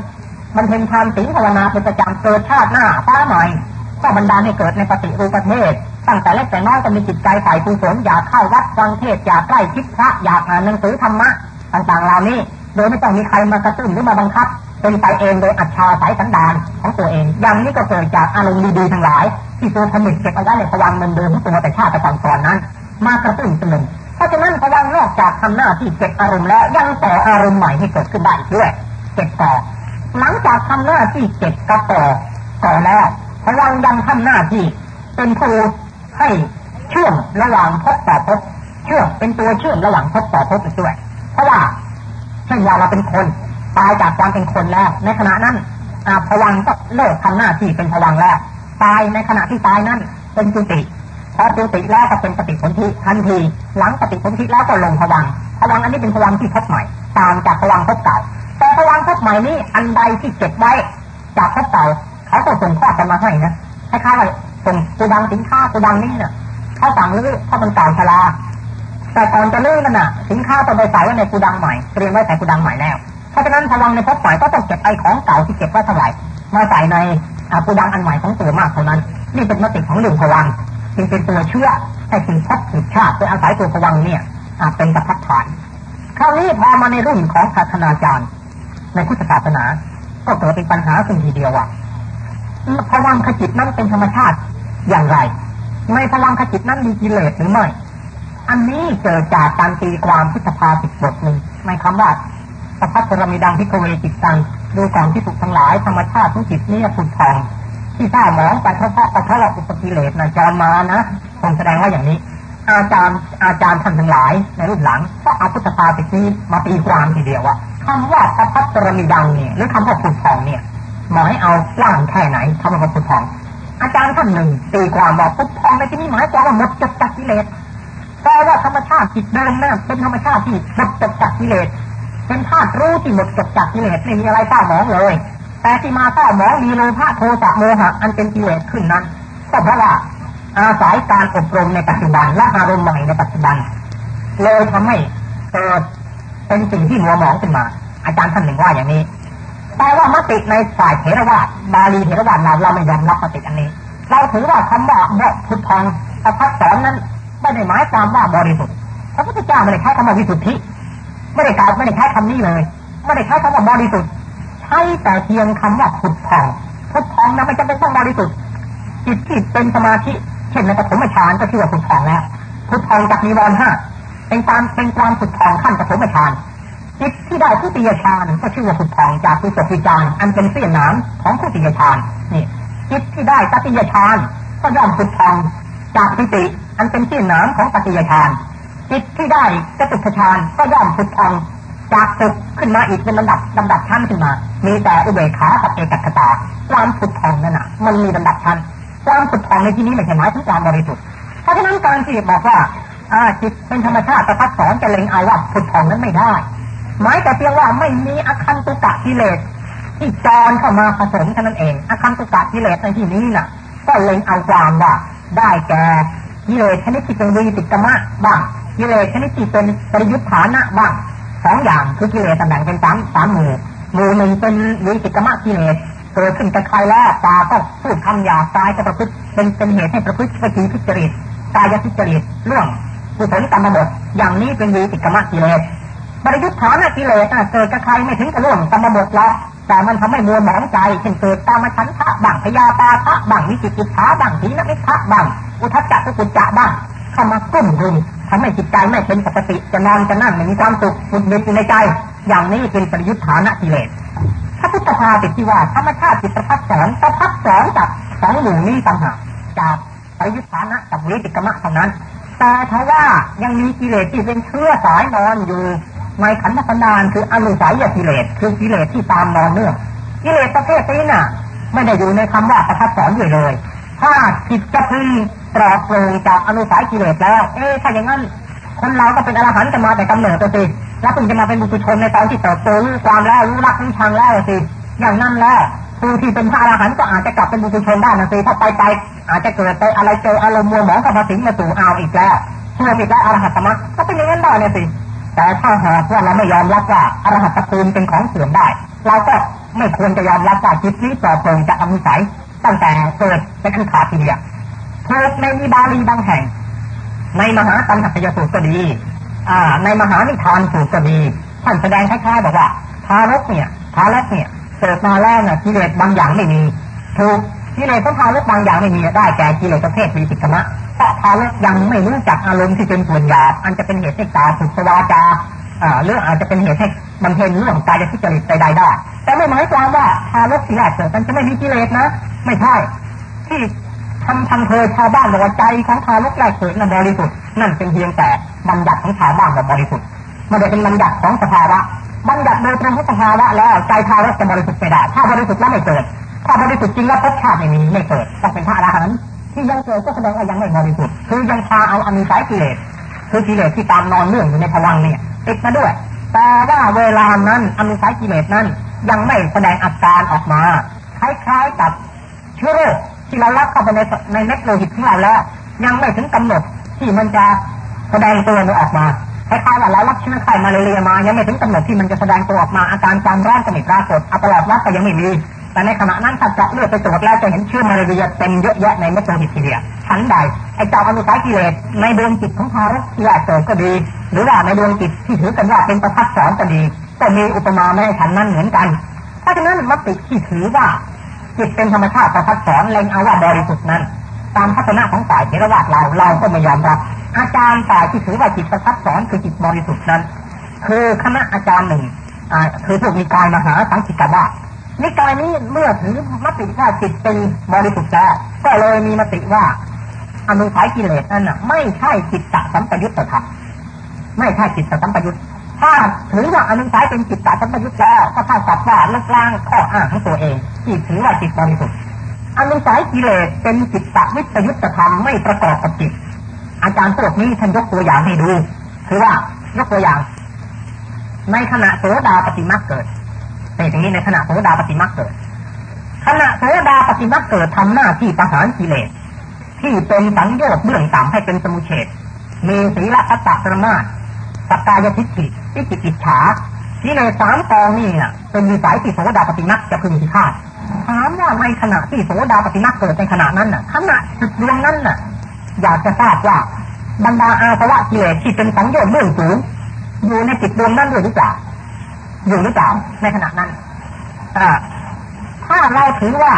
มันเป็นทานศีลภาวนาเป็นประจำเกิดชาติหน้าฟ้าใหม่ก็บรรดาให้เกิดในปฏิรูปประเทศตั้งแต่เล็กแต่น้อยก็มีจิตใจฝ่ายกุศลอยากเข้าวัดฟังเทศอยากใกล้ชิดพระอยากอ่านหนังสือธรรมะต่างๆเหล่านี้ โดยไม่ต้องมีใครมากระตุ้นหรือมาบังคับ เป็นไปเองโดยอัจฉาสายสันดานของตัวเอง อย่างนี้ก็เกิดจากอารมณ์ดีๆทั้งหลาย ที่ตัวผนึกเก็บเอาไว้ในพวังเดิมของตัวแต่ชาติแต่ก่อนนั้น มากระตุ้นเสมอเพราะฉะนั้นพวังนอกจากทำหน้าที่เก็บอารมณ์แล้วยังต่ออารมณ์ใหม่ให้เกิดขึ้นได้ด้วยเก็บต่อ หลังจากทำหน้าที่เก็บกระต่อต่อแล้วพวังยังทำหน้าที่เป็นผู้ให้เชื่อมระหว่างพบต่อพบเชื่อมเป็นตัวเชื่อมระหว่างพบต่อพบอีกด้วย เพราะว่าเช่นว่าเราเป็นคนตายจากความเป็นคนแล้ว ในขณะนั้นพวังก็เลิกทำหน้าที่เป็นพวังแล้วตายในขณะที่ตายนั้นเป็นจุติ พอจุติแล้วก็เป็นปฏิสนธิทันที หลังปฏิสนธิแล้วก็ลงผวังผวังอันนี้เป็นผวังที่พบใหม่ ต่างจากผวังพบเก่า แต่ผวังพบใหม่นี้อันใดที่เก็บไว้ จากพบเก่าเขาก็ส่งข้อกันมาให้นะคล้ายๆว่าส่งกูดังสินค้ากูดังนี่เนี่ยเขาสั่งลื้อเพราะมันเก่าชราแต่ก่อนจะลื้อนั่นน่ะ สินค้าต้องไปใส่ไว้ในกูดังใหม่เตรียมไว้ใส่กูดังใหม่แล้วเพราะฉะนั้นผวังในพบใหม่ก็ต้องเก็บไอ้ของเก่าที่เก็บไว้เท่าไหร่มาใส่ในกูดังอันใหม่ของตัวมากเท่านั้น นี่เป็นมติของหนึ่งผวัง จึงเป็นตัวเชื่อให้สิ่งพบสิ่ชาติโดยอาศัยตัวผวังเนี่ยเป็นประพัดฐานคราวนี้พอมาในรุ่นของศาสนาจารย์ ในพุทธศาสนา ก็เกิดเป็นปัญหาสิ่งทีเดียวว่าพวังขจิตนั้นเป็นธรรมชาติอย่างไร ในพลังขจิตนั้นมีกิเลสหรือไม่อันนี้เกิดจากการตีความพุทธภาสิบทหนึ่งในคำว่าสัพพะรมิดังพิกเวจิตตังดูก่อนที่สุขทั้งหลายธรรมชาติทุกจิตนี้ผุดทอง ที่เศร้าหมองไปเพราะเพราะเพราะอุปกิเลสนะจรมานะคงแสดงว่าอย่างนี้ อาจารย์อาจารย์ท่านทั้งหลาย ในรุ่นหลังก็เอาพุทธภาสิตนี้มาตีความทีเดียวว่าคำว่าสัพพะรมิดังเนี่ยหรือคำว่าผุดทองเนี่ยหมายเอาล่างแค่ไหนคำว่าผุดทอง อาจารย์ท่านหนึ่งตีความบอกพุทธองในที่นี้หมายความว่าหมดจดจากกิเลสแปลว่าธรรมชาติจิตเดิมนั่นเป็นธรรมชาติที่หมดจดจากกิเลสเป็นธาตุรู้ที่หมดจดจากกิเลสไม่มีอะไรเศร้าหมองเลย แต่ที่มาเศร้าหมองมีโลภะโทสะโมหะอันเป็นกิเลสขึ้นนั้นก็เพราะว่าอาศัยการอบรมในปัจจุบันและอารมณ์ใหม่ในปัจจุบันเลยทำให้เกิดเป็นสิ่งที่มัวหมองขึ้นมา อาจารย์ท่านหนึ่งว่าอย่างนี้แต่ว่ามติในฝ่ายเทรวาสบาลีเทรวาสเราเราไม่ยอมรับมติอันนี้ เราถือว่าคำว่าบ่พุทธังพระพัฒสอนนั้นไม่ได้หมายความว่าบริสุทธิ์พระพุทธเจ้าไม่ได้ใช้คำว่าวิสุทธิ ไม่ได้กล่าวไม่ได้ใช้คำนี้เลย ไม่ได้ใช้คำว่าบริสุทธิ์ ใช้แต่เพียงคำว่าพุดทธังพุดทธังนั้นไม่จำเป็นต้องบริสุทธิ์จิตที่เป็นสมาธิเช่นในปฐมฌานก็ชื่อว่าพุดทธังแล้วพุดทธังจากนิวรณ์ห้าเป็นความเป็นความพุดทธังขั้นปฐมฌานจิตที่ได้ผู้ติยฌานก็ชื่อว่าพุดทธังจากผู้สกิจารอันเป็นเสี้ยนน้ำของผู้ติยฌานนี่จิตที่ได้ตติยฌานก็ย่อมพุดทธังจากปิติอันเป็นเสี้ยนน้ำของตติยฌานจิตที่ได้จตุตฌานก็ย่อมพุดทธัง จากตึกขึ้นมาอีกเป็นลำดับลำดับชั้นขึ้นมา มีแต่อุเบกขากับเอกัคตาความพุดทธังนั่นน่ะ มันมีลำดับชั้นความพุดทธังในที่นี้ไม่ใช่หมายถึงความบริสุทธิ์เพราะฉะนั้นการที่บอกว่าอาจิตเป็นธรรมชาติประพัดสอนจะเล็งเอาว่าพุดทธังนั้นไม่ได้ หมายแต่เพียงว่าไม่มีอคันตุกะกิเลสที่จรเข้ามาผสมเท่านั้นเองอคันตุกะกิเลสในที่นี้น่ะ ก็เล็งเอาความว่าได้แก่กิเลสชนิดที่เป็นวีติกมะบ้างกิเลสชนิดที่เป็นปริยุทธานะบ้าง สองอย่างคือกิเลสแบ่งเป็นสามสามหมู่หมู่หนึ่งเป็นวีติกรรมกิเลสเกิดขึ้นกับใครแล้วตาก็พูดคำหยาบตายก็ประพฤติเป็นเป็นเหตุให้ประพฤติปฏิพิจริตตายพิจริตเรื่องกุศลกรรมบดอย่างนี้เป็นวีติกรรมกิเลสบริยุทธานกิเลสเกิดกับใครไม่ถึงกับร่วงกรรมบดแล้วแต่มันทำให้มัวหมองใจเช่นเกิดตามชันทะบังพยาปาทะบังวิจิกิจฉาบังทีนมิทะบังอุทจักกุจจะบังเข้ามากุ้มรุม ทำให้จิตใจไม่เป็นปกติจะนอนจะนั่งไม่มีความสุขหุดหงิดอยู่ในใจ อย่างนี้เป็นปริยุทธานะกิเลสพระพุทธภาติที่ว่าธรรมชาติจิตประพัดสอนประพัดสอนจากสองหมู่นี้ต่างหากจากปริยุทธานะกับวิจิกรรมะเท่านั้น แต่ถ้าว่ายังมีกิเลสที่เป็นเชื้อสายนอนอยู่ในขันธสันดานคืออนุสัยกิเลสคือกิเลสที่ตามนอนเนื่องกิเลสประเภทนี้น่ะ ไม่ได้อยู่ในคำว่าประทับสอนอยู่เลย ถ้าจิตจะพึง ปลอดโปร่งจากอนุสัยกิเลสแล้ว เอ๊ะถ้าอย่างนั้นคนเราก็เป็นอรหันต์จะมาแต่กำเนิดตัวสิแล้วเพิ่งจะมาเป็นบุคคลในตอนที่เติบโตรู้ความแล้วรู้รักรู้ชังแล้วสิอย่างนั้นแล้วผู้ที่เป็นพระอรหันต์ก็อาจจะกลับเป็นบุคคลได้นะสิถ้าไปไปอาจจะเกิดไปอะไรเจออารมณ์มัวหมองกับมาสิงมาสู่เอาอีกแล้วเชื่ออีกแล้วอรหัตมรรคก็เป็นอย่างนั้นได้เลยสิแต่ถ้าหากว่าเราไม่ยอมรับว่าอรหัตภูมิเป็นของเสื่อมได้ เราก็ไม่ควรจะยอมรับว่าจิตนี้ปลอดโปร่งจากอนุสัยตั้งแต่เกิดเป็นอันขาดทีเดียว เกิดในมีบาลีบางแห่ง ในมหาตันหัตยสูตรก็ดี อ่า ในมหานิทานสูตรก็ดีท่านแสดงคล้ายๆบอกว่าทารกเนี่ยทารกเนี่ยเกิดมาแล้วเนี่ยกิเลสบางอย่างไม่มีถูกกิเลสของทารกบางอย่างไม่มีได้แก่กิเลสประเภทวิจิตรมะเพราะทารกยังไม่รู้จักอารมณ์ที่เป็นส่วนหยาบอันจะเป็นเหตุให้ตาสุสวาจาหรืออาจจะเป็นเหตุให้บำเพ็ญเรื่องกายทิจริตใดๆได้ แต่ไม่หมายความว่าทารกที่แรกเกิดมันจะไม่มีกิเลสนะ ไม่ใช่ที่ ทำทำเธอชาวบ้านบอกว่าใจของทารกแรกเกิดนั้นบริสุทธิ์นั่นเป็นเพียงแต่บัญญัติของชาวบ้านว่าบริสุทธิ์ม่ได้เป็นบัญญัติของสภาวะบัญญัติโดยตรงของสภาวะแล้วใจทารกจะบริสุทธิ์ไม่ได้ถ้าบริสุทธิ์แล้วไม่เกิด ถ้าบริสุทธิ์จริงแล้วพบชาติไม่มีไม่เกิดต้องเป็นพระอรหันต์ที่ยังเกิดก็แสดงว่ายังไม่บริสุทธิ์คือยังพาเอาอนุสัยกิเลสคือกิเลสที่ตามนอนเนื่องอยู่ในพวังเนี่ยติดมาด้วย แต่ว่าเวลานั้นอนุสัยกิเลสนั้นยังไม่แสดงอาการออกมาคล้ายๆกับเชื้อโรค ที่เรารับเข้าไปในในเม็ดโลหิตของเราแล้ว ยังไม่ถึงกำหนดที่มันจะแสดงตัวออกมาคล้ายๆว่าเรารับเชื้อไข้มาเรียมา ยังไม่ถึงกำหนดที่มันจะแสดงตัวออกมาอาการความร้อนสนิทปรากฏอัตลอดวัดก็ยังไม่มีแต่ในขณะนั้นถ้าเจาะเลือดไปตรวจแล้วจะเห็นเชื้อมาเรียเต็มเยอะแยะในเม็ดโลหิตทีเดียวฉันใดไอ้เจ้าอนุสัยกิเลสในดวงจิตของทารกที่แรกเกิดก็ดี หรือว่าในดวงจิตที่ถือกันว่าเป็นประทัดสอนก็ดีก็มีอุปมาแม่ฉันนั้นเหมือนกัน เพราะฉะนั้นมติที่ถือว่า จิตเป็นธรรมชาติประทัดสอนเล็งเอาว่าบริสุทธิ์นั้น ตามพัฒนาของฝ่ายเทรวาสเราเราก็ไม่ยอมรับ อาจารย์ฝ่ายที่ถือว่าจิตประทัดสอนคือจิตบริสุทธิ์นั้น คือคณะอาจารย์หนึ่งคือพวกนิกายมหาสังคิกาวานิกายนี้เมื่อถือมติว่าจิตเป็นบริสุทธิ์แล้วก็เลยมีมติว่าอนุสัยกิเลสนั้นไม่ใช่จิตตสัมปยุตธรรมไม่ใช่จิตสัมปยุตถ้าถือว่าอนุสัยเป็นจิตตสัมปยุตแล้วก็เท่ากับว่าลกล้างข้ออ้างของตัวเอง ที่ถือว่าจิตบริสุทธิ์อันุสัยกิเลสเป็นจิตตวิปยุตธรรมไม่ประกอบกับจิต อาจารย์พวกนี้ท่านยกตัวอย่างให้ดู คือว่ายกตัวอย่าง ในขณะโสดาปฏิมาเกิดเป็นอย่างนี้ในขณะโสดาปฏิมาเกิด ขณะโสดาปฏิมาเกิดทำหน้าที่ประหารกิเลสที่เป็นสังโยชน์เบื้องต่ำให้เป็นสมุเฉดมีศีลพัตตะประมาทสกายทิฏฐิทิจิติจฉาที่ในสามกองนี่น่ะ เป็นวิสัยที่โสดาปฏิมาจะพึงพิฆาต ถามว่าในขณะที่โสดาปฏิมาเกิดในขณะนั้นน่ะขณะจุดดวงนั้นน่ะ อยากจะทราบว่าบรรดาอาสวะกิเลสที่เป็นสังโยชน์เบื้องสูงอยู่ในจิตดวงนั้นด้วยหรือเปล่าอยู่หรือเปล่าในขณะนั้นถ้าเราถือว่า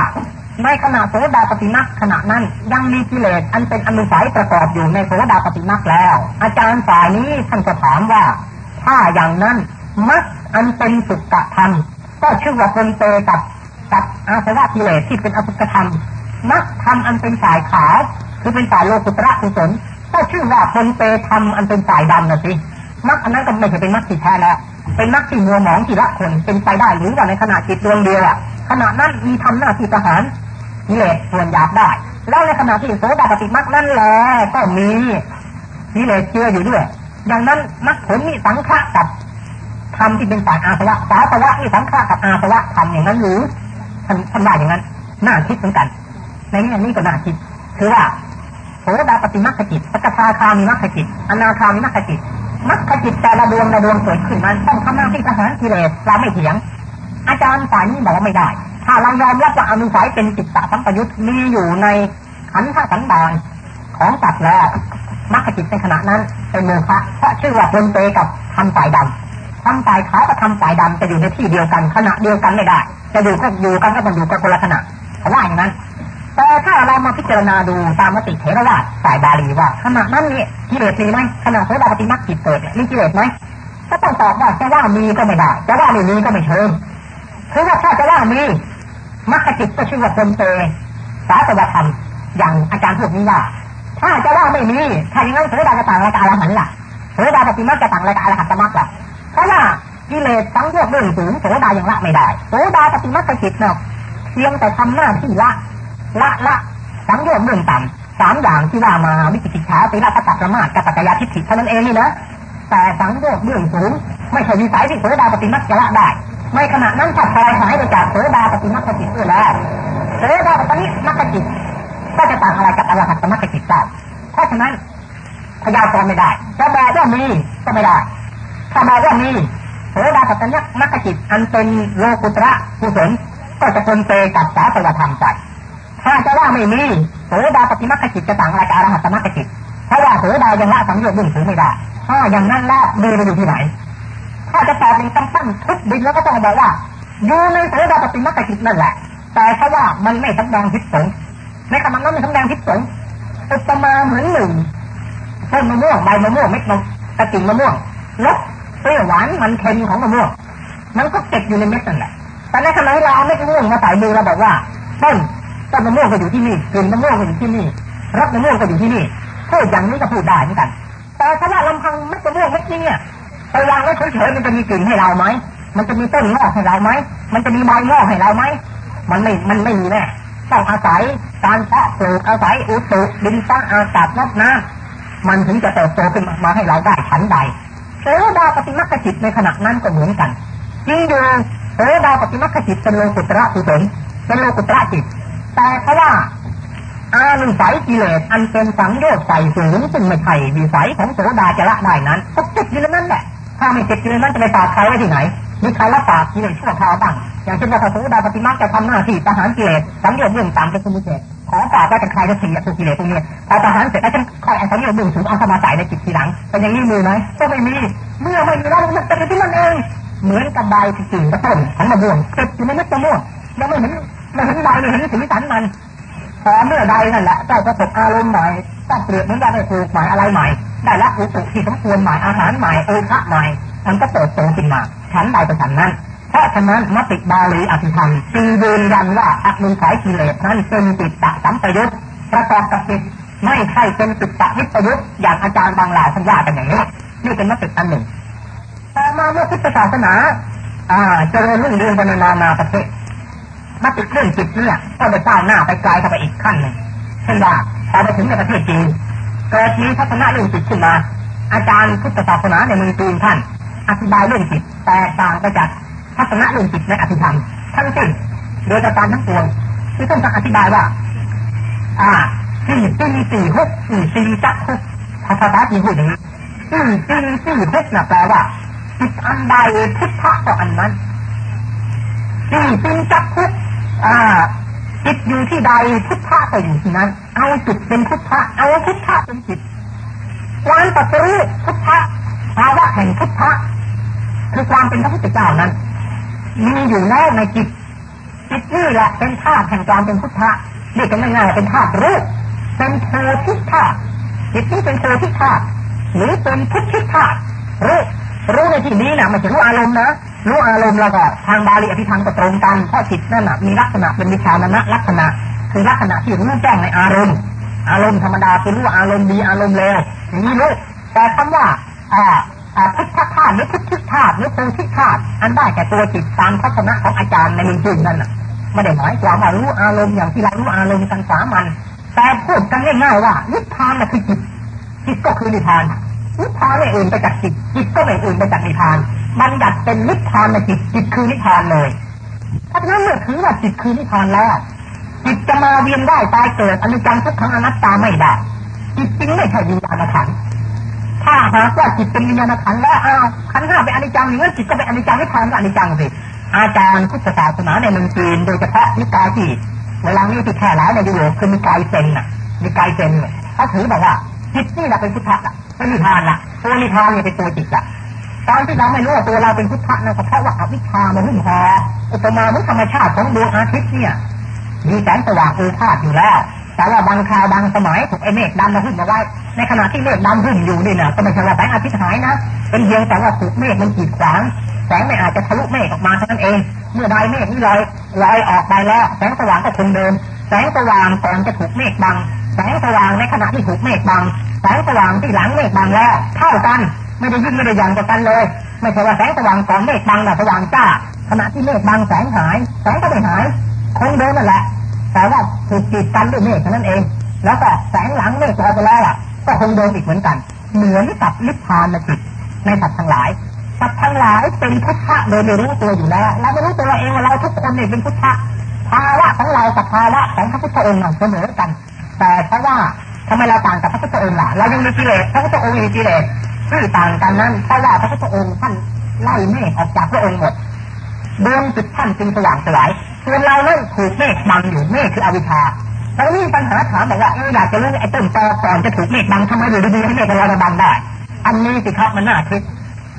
ในขณะโสดาปฏิมักขณะนั้น ยังมีกิเลสอันเป็นอนุสัยประกอบอยู่ในโสดาปฏิมักแล้ว อาจารย์ฝ่ายนี้ท่านจะถามว่า ถ้าอย่างนั้นมักอันเป็นสุกธรรมก็ชื่อว่าเป็นเตกับ กับอาสวะกิเลสที่เป็นอสุกธรรมมักทำอันเป็นสายขาวคือเป็นสายโลกุตระกุศลก็ชื่อว่าคนเตทำอันเป็นสายดำนะสิมักอันนั้นก็ไม่ใช่เป็นมักที่แท้แล้วเป็นนักที่มัวหมองที่ละคนเป็นไปได้หรือว่าในขณะจิตดวงเดียวอะขณะนั้นมีทำหน้าที่ทหารกิเลสส่วนหยาบได้ แล้วในขณะที่โสดาปฏิมักนั่นแหละก็มีกิเลสเชื่ออยู่ด้วย ดังนั้นมักผลนี่สังฆะกับธรรมที่เป็นฝ่ายอาสวะสาสวะนี่สังฆะกับอาสวะทำอย่างนั้นหรือ ทำทำได้อย่างนั้นน่าคิดเหมือนกัน ในแง่นี้ก็น่าคิด คือว่าโสดาปฏิมักขจิตสกทาคามีมักขจิตอนาคามีมักขจิตมักขจิตแต่ละดวงในดวงเกิดขึ้นมันต้องทำหน้าที่ทหารกิเลสเราไม่เถียง อาจารย์ฝ่ายนี้บอกว่าไม่ได้ ถ้าเรายอมรับว่าอนุสัยเป็นจิตตสัมปยุตมีอยู่ในขันธ์สันดานของสัตว์แล้วมักขจิตในขณะนั้นเป็นโมฆะเพราะชื่อว่าเป็นเตกับทำฝ่ายดำ ทำฝ่ายขาวกับทำฝ่ายดำจะอยู่ในที่เดียวกันขณะเดียวกันไม่ได้ จะอยู่ก็อยู่กันก็ต้องอยู่กันคนละขณะเขาว่าอย่างนั้นแต่ถ้าเรามาพิจารณาดูตามมติเถรวาทสายบาลีว่าขณะนั้นนี่กิเลสมีไหมขณะโสดาปฏิมากิจเกิดมีกิเลสไหมก็ต้องตอบว่าจะว่ามีก็ไม่ได้จะว่าไม่มีก็ไม่เชิงคือว่าถ้าจะว่ามีมรรคจิตก็ชื่อว่าคนเตสาสวธรรมอย่างอาจารย์พวกนี้ว่า ถ้าจะว่าไม่มีถ้าอย่างนั้นโสดาจะต่างอะไรกับอรหันต์ล่ะโสดาปฏิมาจะต่างอะไรกับอรหัตตมรรคล่ะ เพราะว่ากิเลสทั้งโยกเรื่องสูงโสดายังละไม่ได้โสดาปฏิมาจิตเนาะเพียงแต่ทำหน้าที่ละ ละละสังโยชน์เบื้องต่ำสามอย่างที่ว่ามาวิจิตรชาตีละกัตประมาทกัตตยาทิฏฐิเท่านั้นเองนี่นะแต่สังโยชน์เบื้องสูงไม่ใช่วิสัยที่โสดาปฏิมักจะละได้ไม่ขณะนั้นถ้าพลอยหายไปจากโสดาปฏิมักจิตด้วยแล้วโสดาปฏิมักจิตก็จะต่างอะไรกับอรหัตมักจิตได้เพราะฉะนั้นพยากรณ์ไม่ได้จะบอกว่ามีก็ไม่ได้ ถ้าบอกว่ามีโสดาปฏิมักจิตอันเป็นโลกุตระกุศลก็จะเป็นเตกับสาสวธรรมใจถ้าจะว่าไม่มีโสดาปฏิมาขจิตจะต่างอะไรกับอรหัตมรรคจิตเพราะว่าโสดายังละสังโยชน์บุญถือไม่ได้ถ้าอย่างนั้นละดีไปอยู่ที่ไหน ถ้าจะตอบในตั้งตั้งทุกดินแล้วก็ต้องบอกว่าอยู่ในโสดาปฏิมาขจิตนั่นแหละ แต่ถ้าว่ามันไม่สำแดงพิษสงในขณะนั้นไม่สำแดงพิษสงอุปมาเหมือนหนึ่งต้นมะม่วงใบมะม่วงเม็ดมะกระกิ่งมะม่วงรส เปรี้ยวหวานมันเค็มของมะม่วงมันก็เก็บอยู่ในเม็ดนั่นแหละแต่ในขณะที่เราเอาเม็ดมะม่วงมาใส่มือเราบอกว่าต้นต้นมะม่วงก็อยู่ที่นี่กลิ่นมะม่วงก็อยู่ที่นี่รสมะม่วงก็อยู่ที่นี่พูดอย่างนี้ก็พูดได้เหมือนกัน แต่ถ้าว่าลำพังเม็ดมะม่วงเม็ดนี้เนี่ยไปวางไว้เฉยๆมันจะมีกลิ่นให้เราไหมมันจะมีต้นงอกให้เราไหมมันจะมีใบงอกให้เราไหมมันไม่ มันไม่มีแน่ต้องอาศัยการเพาะปลูกอาศัยอุตุดินฟ้าอากาศน้ำน้ำมันถึงจะเติบโตขึ้นมาให้เราได้ฉันใด โสดาปฏิมาคจิตในขณะนั้นก็เหมือนกันจริงอยู่โสดาปฏิมาคจิตเป็นโลกุตระกุศลเป็นโลกุตระจิต แต่เพราะว่าอานุสัยกิเลสอันเป็นสังโยชน์ใส่สูงซึ่งไม่ใช่วิสัยของโสดาจะละได้นั้นก็ติดอยู่ในนั้นแหละถ้าไม่ติดอยู่ในนั้นจะไปฝากใครไว้ที่ไหนมีใครรับปากกิเลสชั่วคราวบ้างอย่างเช่นว่าโสดาปฏิมาจะทำหน้าที่ทหารกิเลสสังโยชน์เรื่องต่ำเป็นสมุทเฉด ขอฝากว่าจะใครจะถีบตัวกิเลสตรงนี้พอทหารเสร็จแล้วจะคอยสังโยชน์เรื่งสูงเอาเข้ามาใส่ในจิตทีหลังเป็นอย่างนี้มือไหมก็ไม่มี เมื่อไม่มีแล้วมันเป็นที่มันเองเหมือนกับใบที่กิ่งกระต้นของมะม่วงติดอยู่ในเม็ดมะม่วงยังไม่เห็นไม่เห็นใบไม่เห็นสีสันมันพอเมื่อใดนั่นแหละเจ้าประสบอารมณ์ใหม่ต้องเปลี่ยนเหมือนกันไปปลูกใหม่อะไรใหม่ ได้ละอุตุที่สมควรใหม่อาหารใหม่โอชะใหม่มันก็เติบโตขึ้นมาชั้นใดก็ชั้นนั้น ราะฉะนั้นมติบาลีอภิธรรมจึงยืนยันว่าอักมุสายกิเลสนั้นเป็นจิตตะสัมปยุตประกอบกับจิตไม่ใช่เป็นจิตตะวิปยุตอย่างอาจารย์บางหลายท่านว่ากันอย่างนี้นี่เป็นมติอันหนึ่งต่อมาเมื่อพุทธศาสนาอ่าเจริญรุ่งเรืองไปในนานาประเทศมติเรื่องจิตเนี่ยก็ได้ก้าวหน้าไปไกลเข้าไปอีกขั้นหนึ่งเช่นว่าพอไปถึงในประเทศจีนเกิดมีทัศนะเรื่องจิตขึ้นมา อาจารย์พุทธศาสนาในเมืองจีนท่าน อธิบายเรื่องจิตแตกต่างไปจาก ทัศนะเรื่องจิตในอภิธรรมทั้งสิ้นโดยการทั้งปวงที่ต้องอธิบายว่า อ่าสี่สี่สี่หกสี่สี่จักหกภาษาจีนพูดอย่างนี้สี่สี่สี่หกน่ะแปลว่าจิตอันใดพุทธะก็อันนั้นสี่สี่จักหกอ่าจิตอยู่ที่ใดพุทธะก็อยู่ที่นั้น เอาจิตเป็นพุทธะเอาพุทธะเป็นจิตความตัดรู้พุทธะภาวะแห่งพุทธะคือความเป็นพระพุทธเจ้านั้น มีอยู่แล้วในจิตจิตนี่แหละเป็นธาตุแห่งความเป็นพุทธะเรียกกันง่ายๆเป็นธาตุรู้เป็นโพธิธาจิตนี้เป็นโพธิธาหรือเป็นพุทธิธาตรู้รู้ในที่นี้นะมันจะรู้อารมณ์นะรู้อารมณ์แล้วก็ทางบาลีอภิธรรมก็ตรงกันเพราะจิตนั่นนะมีลักษณะเป็นวิชานะลักษณะ คือลักษณะที่รู้แจ้งในอารมณ์ อารมณ์ธรรมดาคือรู้อารมณ์ดีอารมณ์เลวอย่างนี้รู้แต่คำว่าอ่า พุทธาตุหรือพุทธิธาตุหรือโพธิธาตุอันได้แก่ตัวจิตตามทัศนะของอาจารย์ในมือจริงนั่นน่ะไม่ได้หมายความว่ารู้อารมณ์อย่างที่เรารู้อารมณ์กันสามัญแต่พูดกันง่ายๆว่านิพพานน่ะคือจิตจิตก็คือนิพพานนิพพานไม่อื่นไปจากจิตจิตก็ไม่อื่นไปจากนิพพานบัญญัติเป็นนิพพานในจิตจิตคือนิพพานเลยเพราะฉะนั้นเมื่อถือว่าจิตคือนิพพานแล้วจิตจะมาเวียนได้ตายเกิดอนิจจังทุกขังอนัตตาไม่ได้จิตจริงไม่ใช่วิญญาณขันธ์ ถ้าหากว่าจิตเป็นวิญญาณขันแล้วอ้าวขันห้าเป็นอนิจจังหรือจิตก็เป็นอนิจจังนิพพานก็อนิจจังสิอาจารย์พุทธศาสนาในเมืองจีนโดยเฉพาะนิกายที่เวลานี้ที่แค่หลายในยุโรปคือนิกายเซนน่ะนิกายเซนเขาถือแบบว่าจิตนี่แหละเป็นพุทธะละเป็นนิพพานละตัวนิพพานเนี่ยเป็นตัวจิตละตอนที่เราไม่รู้ว่าตัวเราเป็นพุทธะนะเพราะว่าอวิชามันหุ้มห่ออุปมาเหมือนธรรมชาติของดวงอาทิตย์เนี่ยมีแสงสว่างเออธาตุอยู่แล้ว แต่ว่าบางคราวบางสมัยถูกไอ้เมฆดำมาหุ้มเอาไว้ ในขณะที่เมฆดำหุ้มอยู่นี่นะก็ไม่ใช่ว่าแสงอาทิตย์หายนะ เป็นเพียงแต่ว่าถูกเมฆมันกีดขวาง แสงไม่อาจจะทะลุเมฆออกมาเท่านั้นเอง เมื่อใดเมฆนี้ลอยลอยออกไปแล้ว แสงสว่างก็คงเดิม แสงสว่างก่อนจะถูกเมฆบัง แสงสว่างในขณะที่ถูกเมฆบัง แสงสว่างที่หลังเมฆบังแล้ว เท่ากัน ไม่ได้ยิ่งไม่ได้ยังกว่ากันเลย ไม่ใช่ว่าแสงสว่างก่อนเมฆบังน่ะสว่างจ้า ขณะที่เมฆบังแสงหาย แสงก็ไม่หาย คงเดิมนั่นแหละ แต่ว่าถูกจีดกันด้วยเมฆเท่านั้นเอง แล้วก็แสงหลังเมฆลอยไปแล้วอะ ก็คงเดิมอีกเหมือนกัน เหมือนกับนิพพานจิตในสัตว์ทั้งหลายสัตว์ทั้งหลายเป็นพุทธะโดยไม่รู้ตัวอยู่แล้วเราไม่รู้ตัวเราเองว่าเราทุกคนเนี่ยเป็นพุทธะภาวะของเรากับภาวะของพระพุทธองค์เสมอกัน แต่เพราะว่าทำไมเราต่างกับพระพุทธองค์ล่ะ เรายังมีกิเลสพระพุทธองค์มีกิเลสที่ต่างกันนั้นเพราะว่าพระพุทธองค์ท่านไล่เมฆออกจากพระองค์หมดดวงจิตท่านจึงสว่างสลาย ส่วนเรานั้นถูกเมฆบังอยู่เมฆคืออวิชชาแล้วนี่ปัญหาถามบอกว่าอยากจะรู้ไอ้ต้นตอก่อนจะถูกเมฆบังทำไมอยู่ดีๆให้เมฆเราระบังได้ อันนี้สิครับมันน่าคิด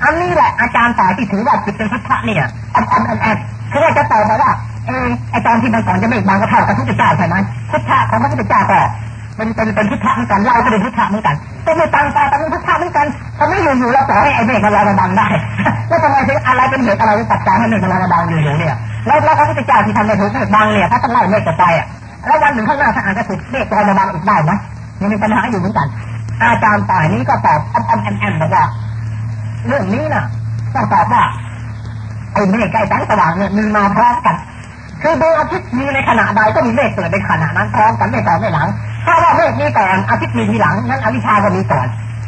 อันนี้แหละอาจารย์สายที่ถือว่าจิตเป็นพุทธะเนี่ยอันอันอันอันคือว่าจะตอบมาว่าเออไอตอนที่มันสอนจะเมฆบังก็เท่ากับทุกข์จ้าใช่ไหมพุทธะของพระพุทธเจ้าก็ เป็นเป็นเป็นพุทธะเหมือนกันเราก็เป็นพุทธะเหมือนกันแต่ไม่ต่างตาต่เป็นพุทธะเหมือนกันทำไมอยู่ๆเราปล่อยให้ไอเมฆมันลอยระบังได้แล้วทำไมถึงอะไรเป็นเหตุอะไรเป็นปัจจัยให้เมฆมันลอยระบังอยู่ๆเนี่ยแล้วแล้วพระพุทธเจ้าที่ทำในถูกเมฆบังเนี่ยถ้าท่านไล่เมฆจะไปอะแล้ววันหนึ่งข้างหน้าท่านอาจจะถูกเมฆลอยระบังอีกได้ไหมยังมีปัญหาอยู่เหมือนกัน อาจารย์ฝ่ายนี้ก็ตอบอันอันอันอันบอกว่าเรื่องนี้น่ะต้องตอบว่าไอ้เมฆไอ้แสงสว่างเนี่ยมีมาพร้อมกันคือดวงอาทิตย์มีในขณะใดก็มีเมฆเกิดในขณะนั้นพร้อมกันไม่ต่อไม่หลัง ถ้าว่าเมฆมีก่อนอาทิตย์มีทีหลังนั้นอวิชชาก็มีก่อน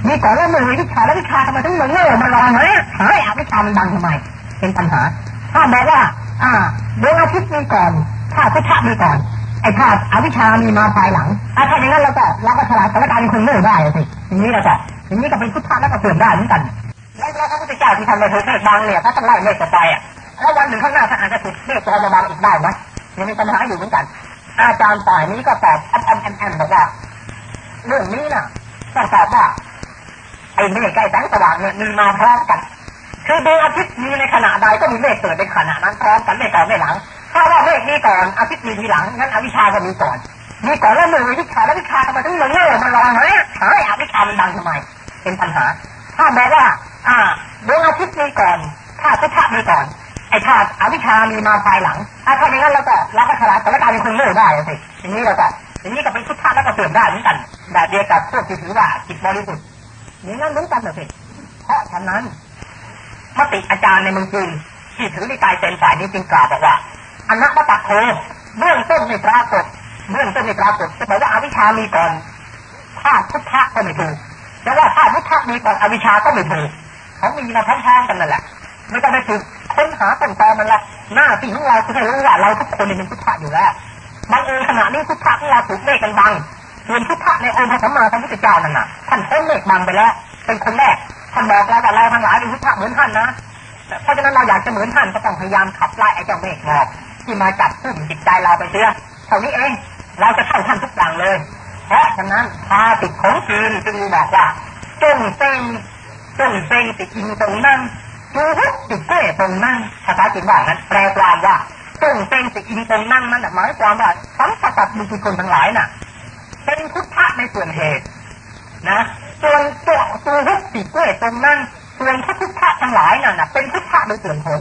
มีก่อนแล้วมือวิชาแล้ววิชาทำไมถึงมันโง่มันลอยไหมหายอวิชชามันดังทำไม เป็นปัญหา ถ้าบอกว่า อ่าดวงอาทิตย์มีก่อนถ้าพุทธะมีก่อนไอ้ธาตุอวิชามีมาภายหลังถ้าอย่างนั้นเราก็เราก็ฉลาดสารการเป็นคนโง่ได้สิอย่างนี้เราก็อย่างนี้ก็เป็นพุทธะแล้วก็เสื่อมได้เหมือนกันแล้วพระพุทธเจ้าที่ทำในเทศบางเนี่ยถ้าต้องไล่เมฆไปอะแล้ววันหนึ่งข้างหน้าท่าอาจจะถูกเมฆตัวบางอีกได้ไหมยังมีปัญหาอยู่เหมือนกัน อาจารย์ต่ายนี้ก็ตอบแอมแอมแอมแอมบอกว่าเรื่องนี้น่ะต้องตอบว่าไอ้เมฆใกล้แสงสว่างเนี่ยมีมาพร้อมกัน คือดวงอาทิตย์มีในขณะใดก็มีเมฆเกิดในขณะนั้นพร้อมกันไม่ก่อนไม่หลัง ถ้าว่าเมฆมีก่อนอาทิตย์มีทีหลังงั้นอวิชาก็มีก่อน มีก่อนแล้วมือวิชาแล้ววิชาทำไมถึงมันโง่มันลอยไหมหายอวิชามันดังทำไม เป็นปัญหา ถ้าบอกว่า อ่าดวงอาทิตย์มีก่อนธาตุพุทธะมีก่อน ไอ้ธาตุอวิชามีมาภายหลังถ้าทำอย่างนั้นเราก็เราก็ฉลาดแต่ละการเป็นคนโง่ได้สิอย่างนี้เราก็อย่างนี้ก็เป็นพุทธะแล้วก็เสื่อมได้เหมือนกันแบบเดียวกับพวกที่ถือว่าจิตบริสุทธิ์อย่างนั้นเหมือนกันเลยสิเพราะฉะนั้นมติอาจารย์ในเมืองจีนที่ถือนิกายเซนฝ่ายนี้จึงกล่าวบอกว่าอนัตตะโคเบื้องต้นไม่ปรากฏเบื้องต้นไม่ปรากฏจะบอกว่าอวิชามีก่อนธาตุพุทธะก็ไม่ถูกแต่ว่าธาตุพุทธะมีก่อนอวิชาก็ไม่ถูกเขามีมาพร้อมๆกันนั่นแหละไม่ต้องไปฝึก ค้นหาต้นตอมันละหน้าที่ของเราคือให้รู้ว่าเราทุกคนเป็นพุทธะอยู่แล้วบางเอิญขณะนี้พุทธะของเราถูกเมฆกันบังส่วนพุทธะในองค์พระสัมมาสัมพุทธเจ้านั่นน่ะท่านพ้นเมฆบังไปแล้ว เป็นคนแรกท่านบอกแล้วว่าเราทั้งหลายเป็นพุทธะเหมือนท่านนะเพราะฉะนั้นเราอยากจะเหมือนท่านก็ต้องพยายามขับไล่ไอ้เจ้าเมฆหมอกที่มาจับพุ่มจิตใจเราไปเสียเท่านี้เองเราจะเข้าท่านทุกอย่างเลยเพราะฉะนั้นพาติดของจีนจึงบอกว่าจงเซ็งจงเซ็งติดอิงตรงนั่ งจูฮุกติดเก้ตรงนั่งภาษาจีนว่างั้นแปลความว่าจงเซ็งติอิงตรงนั่งนั่นหมายความว่าสัมผัสบุคคลทั้งหลายน่ะ เป็นพุทธะในส่วนเหตุ นะส่วนตัวตัวฮุกติดเก้ตรงนั่งส่วนพระพุทธะทั้งหลายน่ะเป็นพุทธะโดยส่วนผล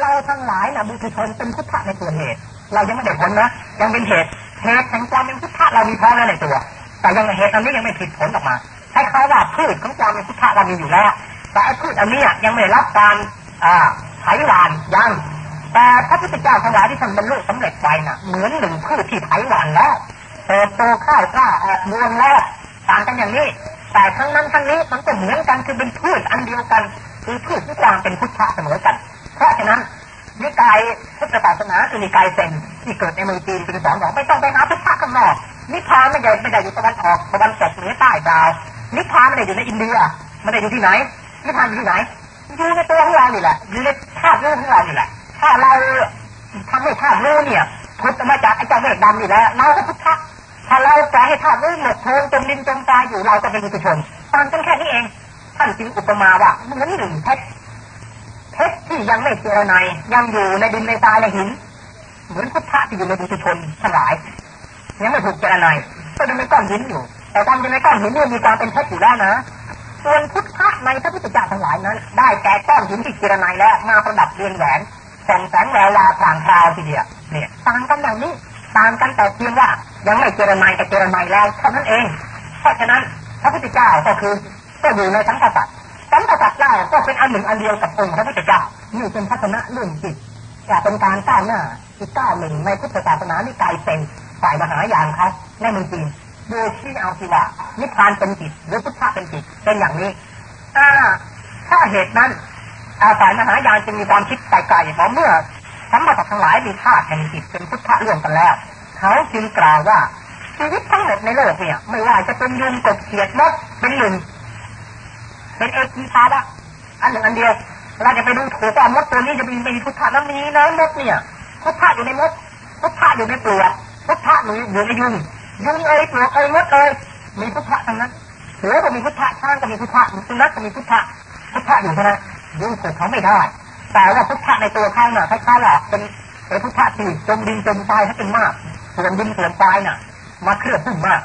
เราทั้งหลายน่ะบุคคลเป็นพุทธะในส่วนเหตุ เรายังไม่ได้ผลนะยังเป็นเหตุเหตุแห่งความเป็นพุทธะเรามีพร้อมแล้วในตัว แต่ยังเหตุอันนี้ยังไม่ผิดผลออกมาให้เขาว่าพืชของความเป็นพุทธะเรามีอยู่แล้ว แต่พืชอันนี้ยังไม่รับการอไถหวานยังแต่พระพุทธเจ้าทั้งหลายที่ท่านบรรลุสำเร็จไปน่ะ เหมือนหนึ่งพืชที่ไถหวานแล้วเติบโตข้าวกล้าออกรวงแล้วต่างกันอย่างนี้ แต่ทั้งนั้นทั้งนี้มันก็เหมือนกันคือเป็นพืชอันเดียวกัน คือพืชที่ความเป็นพุทธะเสมอกัน เพราะฉะนั้นนิกายพุทธศาสนาคือนิกายเซนที่เกิดในเมืองจีนจึงสอนบอกไม่ต้องไปหาพุทธะข้างนอกนิพพานไม่ได้ไม่ได้อยู่ตะวันออกตะวันตกเหนือใต้ดาวนิพพานไม่ได้อยู่ในอินเดียไม่ได้อยู่ที่ไหน นิพพานอยู่ที่ไหนอยู่ในตัวของเรานี่แหละอยู่ในธาตุรู้ของเรานี่แหละ ถ้าเราทำให้ธาตุรู้เนี่ยพุทธมาจากไอ้เจ้าเมฆดำนี่แหละเราก็พุทธะถ้าเราปล่อยให้ธาตุรู้หมดโทนจมดินจมตายอยู่เราจะเป็นบุตุชนต่างกันแค่นี้เองท่านจึงอุปมาว่าเหมือนหนึ่งเพชรเพชรที่ยังไม่เจรไนยังอยู่ในดินในทรายในหิน เหมือนพุทธะที่อยู่ในบุตุชนทั้งหลายยังไม่ถูกเจรไนก็ยังในก้อนหินอยู่ แต่ความอยู่ในก้อนหินเนี่ยมีความเป็นเพชรอยู่แล้วนะ ส่วนพุทธะในพระพุทธเจ้าทั้งหลายนั้น ได้แก่ก้อนหินที่เจรไนแล้วมาประดับเรียนแหวนส่งแสงแวววาผ่างคราวทีเดียวเนี่ยต่างกันอย่างนี้ต่างกันแต่เพียงว่ายังไม่เจรไนกับเจรไนแล้วเท่านั้นเอง เพราะฉะนั้นพระพุทธเจ้าก็คือก็อยู่ในสังกัดสังกัดเจ้าก็เป็นอันหนึ่งอันเดียวกับองค์พระพุทธเจ้านี่เป็นทัศนะเรื่องจิตจะเป็นการก้าวหน้าอีกก้าวหนึ่งในพุทธศาสนานิกายเป็นฝ่ายมหายานเขาในเมืองจีน โดยที่เอาทีว่านิพพานเป็นจิตหรือพุทธะเป็นจิตเป็นอย่างนี้อ่าถ้าเหตุนั้นฝ่ายมหายานจึงมีความคิดไกลๆเพราะเมื่อสัมมาสัตทั้งหลายมีธาตุแห่งจิตเป็นพุทธะร่วมกันแล้ว เขาจึงกล่าวว่าชีวิตทั้งหมดในโลกเนี่ย ไม่ว่าจะเป็นยุงกบเขียดมดเป็นหนึ่งเป็นเอกมีภาวะอันหนึ่งอันเดียวเราจะไปดูถูกว่ามดตัวนี้จะมีมีพุทธะแล้วมีนะมดเนี่ยพุทธะอยู่ในมดพุทธะอยู่ในเปลือกพุทธะอยู่อยู่ในยุง ยุงเอ้ยเปลือกเอ้ยมดเอ้ยมีพุทธะทั้งนั้นเสือก็มีพุทธะช้างก็มีพุทธะสุนัขก็มีพุทธะพุทธะอยู่ใช่ไหมยุงถูกเขาไม่ได้ แต่ว่าพุทธะในตัวข้างน่ะคล้ายๆว่าเป็นเป็นพุทธะที่จมดินจมทรายถ้าเป็นมากส่วนดินส่วนทรายน่ะ มาเคลื่อนพุ่งมาก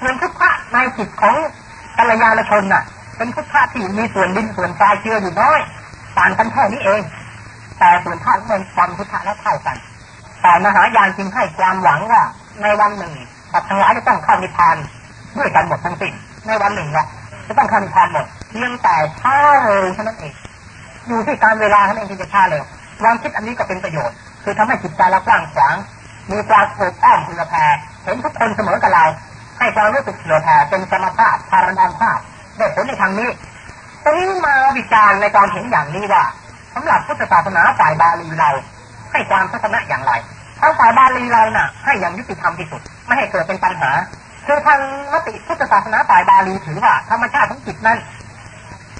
ส่วนพุทธะในจิตของกัลยาณชนน่ะ เป็นพุทธะที่มีส่วนดินส่วนทรายเชื่ออยู่น้อยต่างกันแค่นี้เอง แต่ส่วนธาตุเป็นความพุทธะและเท่ากันแต่มหายานจึงให้ความหวังว่าในวันหนึ่ง สัตว์ทั้งหลายจะต้องเข้านิพพานด้วยกันหมดทั้งสิ้นในวันหนึ่งละจะต้องเข้านิพพานหมดเพียงแต่ช้าเร็วเท่านั้นเองอยู่ที่การเวลาเท่านั้นเองที่จะช้าเร็วความคิดอันนี้ก็เป็นประโยชน์ คือทำให้จิตใจเรากว้างขวางมีความโอบอ้อมเผื่อแผ่เห็นทุกคนเสมอกับเราให้ความรู้สึกเผื่อแผ่เป็นสมภาพพารณานภาพได้ผลในทางนี้ตรงนี้มาวิจารณ์ในการเห็นอย่างนี้ว่าสำหรับพุทธศาสนาฝ่ายบาลีเราให้ความทัศนะอย่างไร ทางฝ่ายบาลีเราน่ะ ให้อย่างยุติธรรมที่สุด ไม่ให้เกิดเป็นปัญหา คือทางมติพุทธศาสนาฝ่ายบาลีถือว่าธรรมชาติของจิตนั้น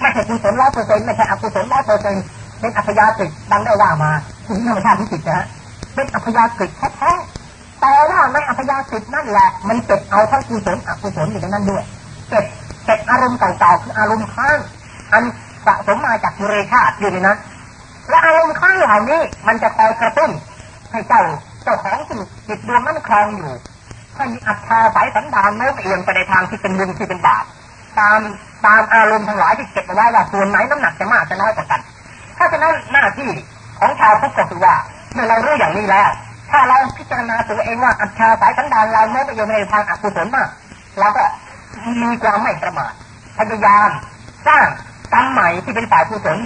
ไม่ใช่กุศลร้อยเปอร์เซ็นต์ไม่ใช่อกุศลร้อยเปอร์เซ็นต์เป็นอัพยากฤิดังได้ว่ามาถึงธรรมชาติของจิตนะฮะเป็นอัพยากฤิแท้ๆแต่ว่าในอัพยากฤินั่นแหละมันเก็บเอาทั้งกุศลอกุศลอยู่ในนั้นด้วยเก็บเก็บอารมณ์เก่าๆคืออารมณ์ข้างอันสะสมมาจากบุเรชาติอยู่ในนั้นและอารมณ์ข้างเหล่านี้มันจะคอยกระตุ้นให้เจ้า เจ้าของจิตจิตดวงนั้นคลองอยู่ให้มีอัตราสายสันดานโน้มเอียงไปในทางที่เป็นบุญที่เป็นบาปตามตามอารมณ์ทั้งหลายที่เก็บเอาไว้ว่าส่วนไหนน้ำหนักจะมากจะน้อยกว่ากัน ถ้าฉะนั้นหน้าที่ของชาวพุทธก็คือว่าเมื่อเรารู้อย่างนี้แล้ว ถ้าเราพิจารณาตัวเองว่าอัตราสายสันดานเราโน้มเอียงไปในทางอกุศลมากเราก็มีความไม่ประมาทพยายามสร้างกรรมใหม่ที่เป็นฝ่ายกุศล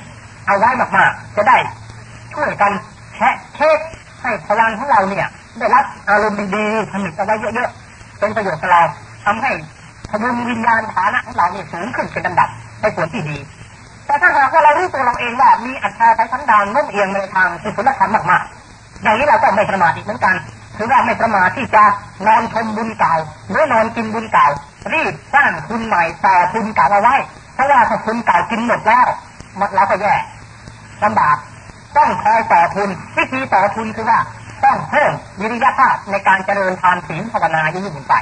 เอาไว้มากๆจะได้ช่วยกันแคะเช็ค ให้พลังของเราเนี่ย ได้รับอารมณ์ดีๆผลิตเอาไว้เยอะๆเป็นประโยชน์กับเราทำให้พลุงวิญญาณฐานะของเราเนี่ยสูงขึ้นเป็นลำดับในส่วนที่ดี แต่ถ้าหากว่าเรารู้ตัวเราเองว่ามีอัตราใช้ทั้งดานโน้มเอียงในทางกุศลธรรมมากๆอย่างนี้เราก็ไม่ประมาทอีกเหมือนกันถือว่าไม่ประมาทที่จะนอนชมบุญเก่าหรือนอนกินบุญเก่ารีบสร้างคุณใหม่ต่อคุณเก่าเอาไว้เพราะว่าถ้าคุณเก่ากินหมดแล้วมดแล้วก็แย่ลำบาก ต้องคอยต่อทุนวิธีต่อทุนคือว่าต้องเพิ่มวิริยะภาพในการเจริญทานศีลภาวนายิ่งขึ้นไป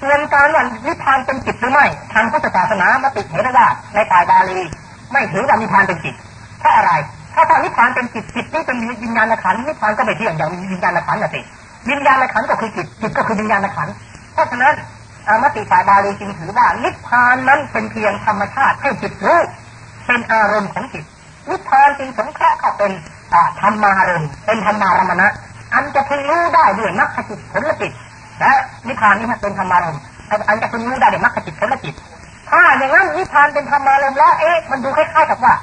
ส่วนการว่านิพพานเป็นจิตหรือไม่ทางพุทธศาสนามติเห็นว่าในฝ่ายบาลี ไม่ถือว่านิพพานเป็นจิตเพราะอะไรถ้าทางนิพพานเป็นจิตจิตนี่เป็นวิญญาณขันนิพพานก็ไม่เที่ยงอย่างวิญญาณขันธ์นะสิวิญญาณขันก็คือจิตจิตก็คือวิญญาณขันเพราะฉะนั้นมติฝ่ายบาลีจึงถือว่านิพพานนั้นเป็นเพียงธรรมชาติให้จิตรู้เป็นอารมณ์ของจิต นิพพานจึงสงเคราะห์เข้าเป็นธรรมารมเป็นธรรมารมณะอันจะพึงรู้ได้ด้วยมรรคจิตผลจิตและนิพพานนี้เป็นธรรมารมอันจะพึงรู้ได้ด้วยมรรคจิตผลจิตถ้าอย่างนั้นนิพพานเป็นธรรมารมแล้วเอ๊ะมันดูคล้ายๆกับว่า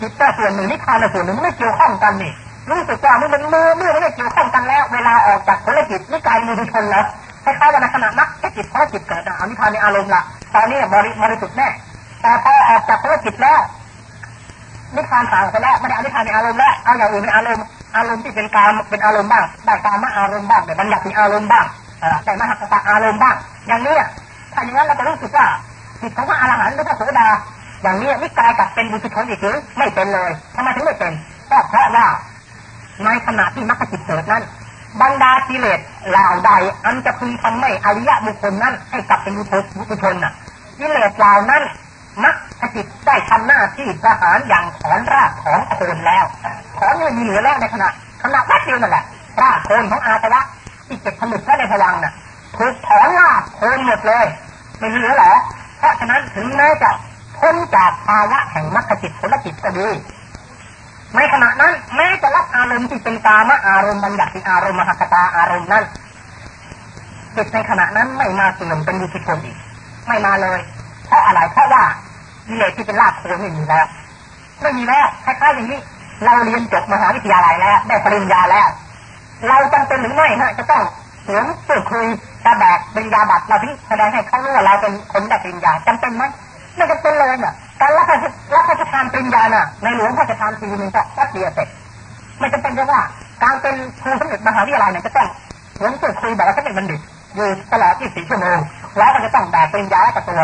จิตแต่ส่วนหนึ่งนิพพานแต่ส่วนหนึ่งไม่เกี่ยวข้องกันนี่รู้สึกว่ามันเป็นมือมือไม่เกี่ยวข้องกันแล้ว เวลาออกจากผลจิตนี่กายมือดุชนแล้วคล้ายๆว่าในขณะนักจิตพอจิตเกิดอนิพพานในอารมณ์ละตอนนี้บริบริสุทธิ์แน่แต่พอออกจากผลจิตแล้ว นิพพานห่างไปแล้วไม่ได้อนิพพานในอารมณ์แล้วเอาอย่างอื่นเป็นอารมณ์อารมณ์ที่เป็นกามเป็นอารมณ์บ้างได้กามอารมณ์บ้างแต่บัญญัติอารมณ์บ้างแต่มหากตาอารมณ์บ้าง อย่างนี้ถ้าอย่างนั้นเราจะรู้สึกว่าจิตของพระอรหันต์หรือพระโสดา อย่างนี้นิกายกับเป็นบุตรชนอีกหรือไม่เป็นเลยทำไมถึงไม่เป็นก็เพราะว่าในขณะที่มรรคจิตเกิดนั้นบรรดากิเลสเหล่าใด อันจะพึงทำให้อริยะบุคคลนั้นให้กลับเป็นบุตรชนน่ะกิเลสเหล่านั้น มรรคจิตได้ทำหน้าที่ประหารอย่างถอนรากของโคนแล้วถอนไม่มีเหลือแล้วในขณะขณะวัดเดียวนั่นแหละรากโคนของอาสวะที่เก็บผลึกไว้ในพลังน่ะถูกถอนรากโคนหมดเลยไม่มีเหลือหรอเพราะฉะนั้นถึงแม้จะพ้นจากภาวะแห่งมรรคจิตผลจิตก็ดีในขณะนั้นแม้จะรับอารมณ์ที่เป็นกามอารมณ์บัญญัติอารมณ์มหคตาอารมณ์นั้นจิตในขณะนั้นไม่มาเสื่อมเป็นวิชิตนอีก ไม่มาเลย เพราะอะไรเพราะว่ากิเลสที่เป็นรากโคนไม่มีแล้วไม่มีแล้วคล้ายๆอย่างนี้ เราเรียนจบมหาวิทยาลัยแล้ว ได้ปริญญาแล้ว เราจำเป็นหรือไม่ฮะจะต้องเสียงพูดคุยกระแบกปริญญาบัตรเราที่แสดงให้เขารู้ว่าเราเป็นคนได้ปริญญาจำเป็นไหมไม่จำเป็นเลยน่ะการรับรับราชทานปริญญาน่ะในหลวงพระราชทานปีหนึ่งก็แป๊บเดียวเสร็จไม่จำเป็นเพราะว่า การเป็นครูสำเร็จมหาวิทยาลัยเนี่ยจะต้องเสียงพูดคุยแบบว่าเขาเป็นบัณฑิตอยู่ตลอด24ชั่วโมงแล้วก็จะต้องแบกปริญญากับตัว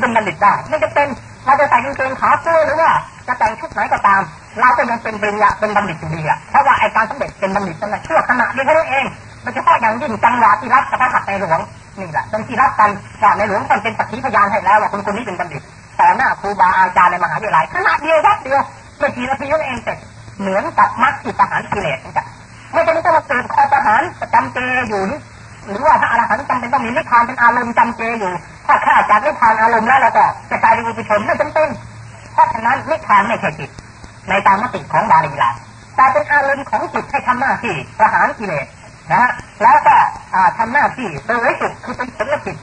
เป็นบัณฑิตได้ไม่จะเป็นเราจะใส่กางเกงขาเสื้อหรือว่าจะแต่งชุดไหนก็ตาม เราก็ยังเป็นปริญญาเป็นบัณฑิตอยู่ดีอะเพราะว่าไอการสำเร็จเป็นบัณฑิตนั่นแหละชั่วขณะเดียวนั้นเองมันจะพาะอย่างยิ่งจังหวะที่รับกับพระหัตถ์ในหลวงนี่แหละเป็นที่รับกันว่าในหลวงท่านเป็นสักขีพยานให้แล้วว่าคนคนนี้เป็นบัณฑิตต่อหน้าครูบาอาจารย์ในมหาวิทยาลัยขณะเดียววัดเดียวไม่กี่นาทีนั่นเองเสร็จเหมือนกับมรรคที่ปหารกิเลสจ้ะไม่จำเป็นต้องมาเกิดคอประหารจำเจอยู่หรือว่าพระอรหันต์จำเป็นต้องมีนิพพานเป็นอารมณ์จำเจอยู่ ถ้าข้าจากนิพพานอารมณ์แล้วเราก็จะกลายเป็นอุปชนไม่จำเป็นเพราะฉะนั้นนิพพานไม่ใช่จิตในตามมติของบาลีลาแต่เป็นอารมณ์ของจิตให้ทำหน้าที่ประหารกิเลสนะฮะแล้วก็ทำหน้าที่โดยสุดคือเป็นผลจิต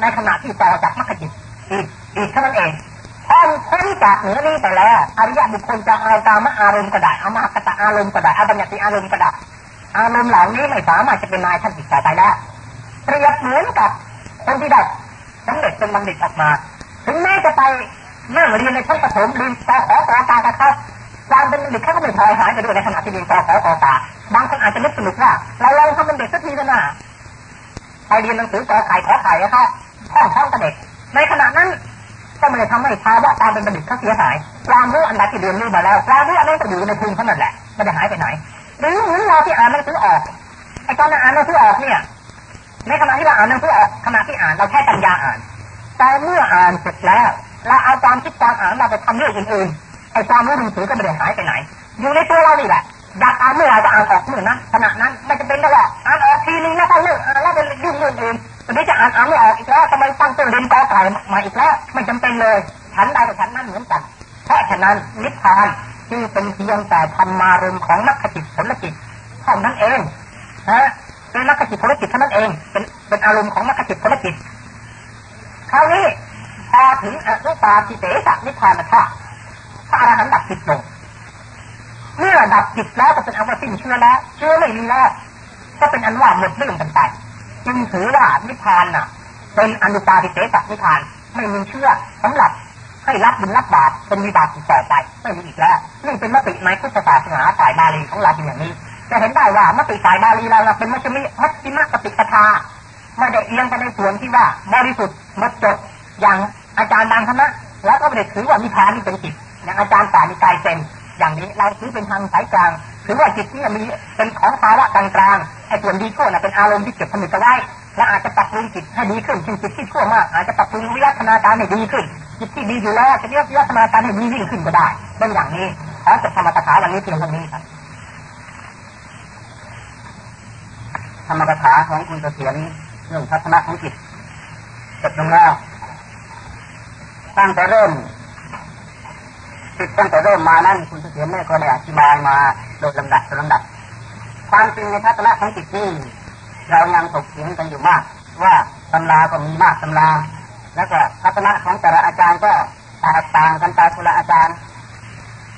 ในขณะที่ต่อจากมรรคจิตอีกอีกเท่านั้นเองพอนพ้นจากเหนือนี้ไปแล้วอริยบุคคลจะเอาตามอารมณ์ก็ได้เอามากตะอารมณ์ก็ได้เอาบัญญัติอารมณ์ก็ได้อารมณ์เหล่านี้ไม่สามารถจะเป็นนายท่านจิตใจไปแล้วเปรียบเหมือนกับคนที่ได้ สำเร็จเป็นบัณฑิตออกมา ถึงแม้จะไปนั่งเรียนในชั้นประถมเรียนปขอปตากับเขาการเป็นบัณฑิตเขาก็ไม่พลอยหายไปด้วยในขณะที่เรียนปขอปตาบางคนอาจจะนึกสนุกว่าเราเราทำเป็นเด็กสักทีก็น่าไปเรียนหนังสือกอไก่ขอไข่นะครับห้องท้องกับเด็ก ในขณะนั้นก็ไม่ได้ทำให้ภาวะการเป็นบัณฑิตเขาเสียหายความรู้อันใดที่เรียนรู้มาแล้วความรู้อันนั้นก็อยู่ในภูมิเท่านั้นแหละไม่ได้หายไปไหนหรือเหมือนเราที่อ่านหนังสือออกไอ้ตอนอ่านหนังสือออกเนี่ย ในขณะที่เราอ่านหนังสือออกขณะที่อ่านเราแค่ปัญญาอ่าน แต่เมื่ออ่านเสร็จแล้วเราเอาความคิดความอ่านเราไปทำเรื่องอื่นๆไอ้ความรู้หนังสือก็ไม่ได้หายไปไหน อยู่ในตัวเรานี่แหละอยากอ่านเมื่อไรจะอ่านออกเมื่อนั้นขณะนั้นไม่จะเป็นก็ว่าอ่านออกทีนึงแล้วก็เลิกอ่านแล้วไปยุ่งเรื่องอื่นตอนนี้จะอ่านอ่านไม่ออกอีกแล้วทำไมตั้งต้นเรียนกอไก่มาอีกแล้วไม่จำเป็นเลยฉันใดกับฉันนั้นเหมือนกันเพราะฉะนั้นนิพพานจึงเป็นเพียงแต่ธรรมารมของนักจิตผลจิตเท่านั้นเองฮะ เป็นนักจิตผลจิตเท่านั้นเอง เป็นเป็นอารมณ์ของนักจิตผลจิตคราวนี้พอถึงอนุปาทิเสสนิพพานธาตุพระอรหันต์ดับจิตลงเมื่อดับจิตแล้วก็เป็นอวสิ้นเชื้อแล้วเชื้อไม่มีแล้วก็เป็นอันว่าหมดเรื่องกันไปจึงถือว่านิพพานน่ะ เป็นอนุปาทิเสสนิพพานไม่มีเชื่อสำหรับให้รับบุญรับบาปเป็นวิบากต่อไปไม่มีอีกแล้วนี่เป็นมติในพุทธศาสนาฝ่ายบาลีของเราเป็นอย่างนี้ จะเห็นได้ว่ามติฝ่ายบาลีเราเป็นมัชฌิมัชฌิมปฏิปทาไม่ได้เอียงไปในส่วนที่ว่าบริสุทธิ์หมดจดอย่างอาจารย์บางคณะแล้วก็ไม่ได้ถือว่านิพานี่เป็นจิตอย่างอาจารย์สานิกายเซนอย่างนี้เราถือเป็นทางสายกลางถือว่าจิตนี่มีเป็นของภาวะกลางๆไอ้ส่วนดีชั่วน่ะเป็นอารมณ์ที่เก็บผนึกเอาไว้และอาจจะปรับปรุงจิตให้ดีขึ้นจิตจิตที่ชั่วมากอาจจะปรับปรุงวิวัฒนาการให้ดีขึ้น จิตที่ดีอยู่แล้วจะวิวัฒนาการให้ดียิ่งขึ้นก็ได้เป็นอย่างนี้ขอจบธรรมกถาวันนี้เพียงเท่านี้ครับ ธรรมกถาของคุณเสถียรเรื่องทัศนะของจิตจบลงแล้วตั้งแต่เริ่มจิตตั้งแต่เริ่มมานั้นคุณเสถียรแม่ก็ได้อธิบายมาโดยลำดับโดยลำดับ ความจริงในทัศนะของจิตนี่เรายังถกเถียงกันอยู่มาก ว่าตำราก็มีมากตำรา แล้วก็ทัศนะของแต่ละอาจารย์ก็แตกต่างกันตามคนละอาจารย์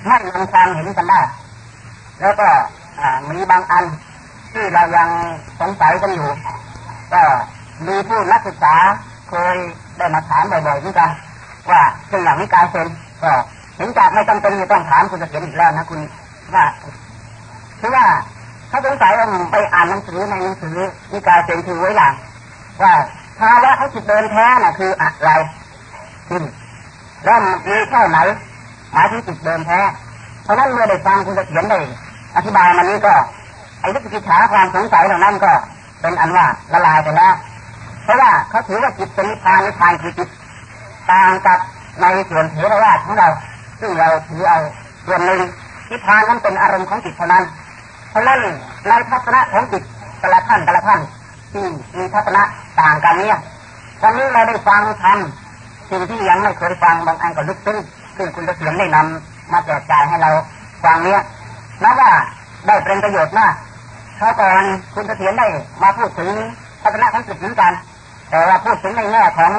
ไม่ลงความเห็นกันได้แล้วก็มีบางอัน ที่เรายังสงสัยกันอยู่ ก็มีผู้นักศึกษาเคยได้มาถามบ่อยๆเหมือนกันว่าเรื่อย่างนี้การเซ็นก็เห็นจากไม่จำเป็นจะต้องถามคุณจะเขียนอีกแล้วนะคุณว่าคือว่าถ้าสงสัยว่าไปอ่านหนังสือในหนังสือนิกายเซนคือไว้หลังว่าภาวะของจิตเดินแท้น่ะคืออะไรอืมแล้วมีแค่าไหนหมายถึงจิตเดินแท้เพราะนั้นเมื่อได้ฟังคุณจะเขียนได้อธิบายมันนี้ก็ ไอ้วิจิตรความสงสัยเหล่านั้นก็เป็นอันว่าละลายไปแล้ว เพราะว่าเขาถือว่าจิตเป็นนิพพานนิพพานคือจิตต่างกับในส่วนเทรวาสของเรา ซึ่งเราถือเอาส่วนหนึ่งนิพพานนั้นเป็นอารมณ์ของจิตเท่านั้น เพราะนั้นในทัศนะของจิตแต่ละท่านแต่ละท่านที่มีทัศนะต่างกันเนี่ยวันนี้เราได้ฟังทำสิ่งที่ยังไม่เคยฟังบางอันก็ลึกซึ้งซึ่งคุณจะเสียงได้นำมาแจกจ่ายให้เราฟังเนี้ยนับว่าได้เป็นประโยชน์มาก เพราะก่อนคุณเสถียรได้มาพูดถึงทัศนะของจิตเหมือนกัน แต่ว่าพูดถึงในแง่ของ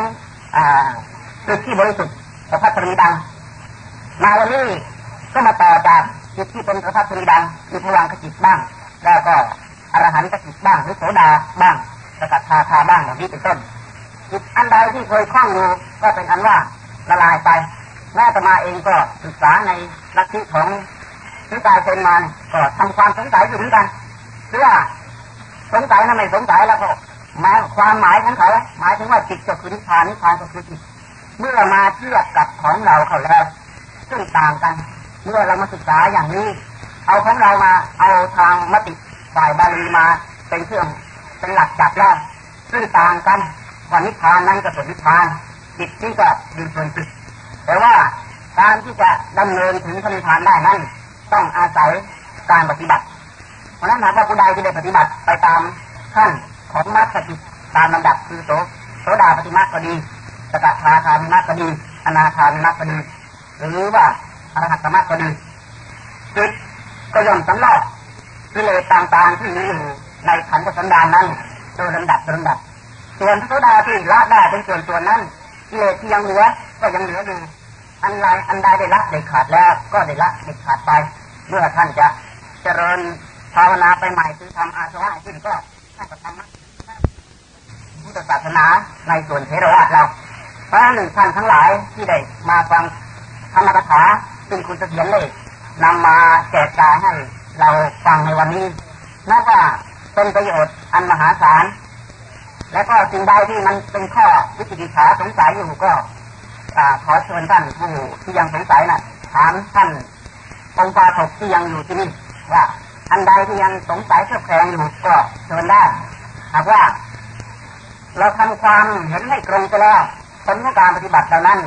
จิตที่บริสุทธิ์ประพัฒนีดัง มาวันนี้ก็มาต่อจากจิตที่เป็นประพัฒนีดังมีพลังขจิตบ้าง แล้วก็อรหันต์จิตบ้างหรือโสดาบ้างสกัดทาคาบ้างอย่างนี้เป็นต้นจิตอันใดที่เคยคล้องอยู่ก็เป็นอันว่าละลายไปแม่ตมาเองก็ศึกษาในลัทธิของนิกายเซนมาก็ทำความสงสัยอยู่เหมือนกัน เพื่อสงสัยนะไม่สงสัยแล้วก็หมายความหมายของเขาหมายถึงว่าจิตก็คือนิพพานนิพพานก็คือจิตเมื่อมาเทียบกับของเราเขาแล้วซึ่งต่างกัน เมื่อเรามาศึกษาอย่างนี้ เอาของเรามาเอาทางมติฝ่ายบาลีมาเป็นเครื่องเป็นหลักจับแล้วซึ่งต่างกันวันนิพพานนั้นก็เป็นนิพพานจิตนี่ก็ดีส่วนจิตแต่ว่าการที่จะดำเนินถึงพระนิพพานได้นั้น ต้องอาศัยการปฏิบัติ เพราะนั้นหากว่าผู้ใดที่ได้ปฏิบัติไปตามขั้นของมรรคจิตตามลำดับคือโสโสดาปฏิมาก็ดีสกทาคามิมาก็ดีอนาคามิมาก็ดีหรือว่าอรหัตมรรคก็ดีจิตก็ย่อมสำลักกิเลสต่างๆที่มีอยู่ในขันธ์สันดานนั้นโดยลำดับโดยลำดับ ส่วนพระโสดาที่ละได้เป็นส่วนส่วนนั้นกิเลสที่ยังเหลือก็ยังเหลืออยู่อันใดอันใดได้ละได้ขาดแล้วก็ได้ละได้ขาดไป เมื่อท่านจะเจริญ ภาวนาไปใหม่คือทำอาสวะขึ้นก็ท่านก็ทำพุทธศาสนาในส่วนเทรวาสเราพระหนึ่งท่านทั้งหลายที่ได้มาฟังธรรมกถาซึ่งคุณเสถียรเลยนำมาแจกจ่ายให้เราฟังในวันนี้นับว่าเป็นประโยชน์อันมหาศาล และก็สิ่งใดที่มันเป็นข้อวิจิตรฉาสงสัยอยู่ก็ขอเชิญท่านผู้ที่ยังสงสัยนะ่ะถามท่านองค์ปาถกที่ยังอยู่ที่นี่ว่า อันใดที่ยังสงสัยเครือบแคลงอยู่ก็เชิญได้หากว่า เราทำความเห็นให้ตรงไปแล้วผลของการปฏิบัติเหล่านั้น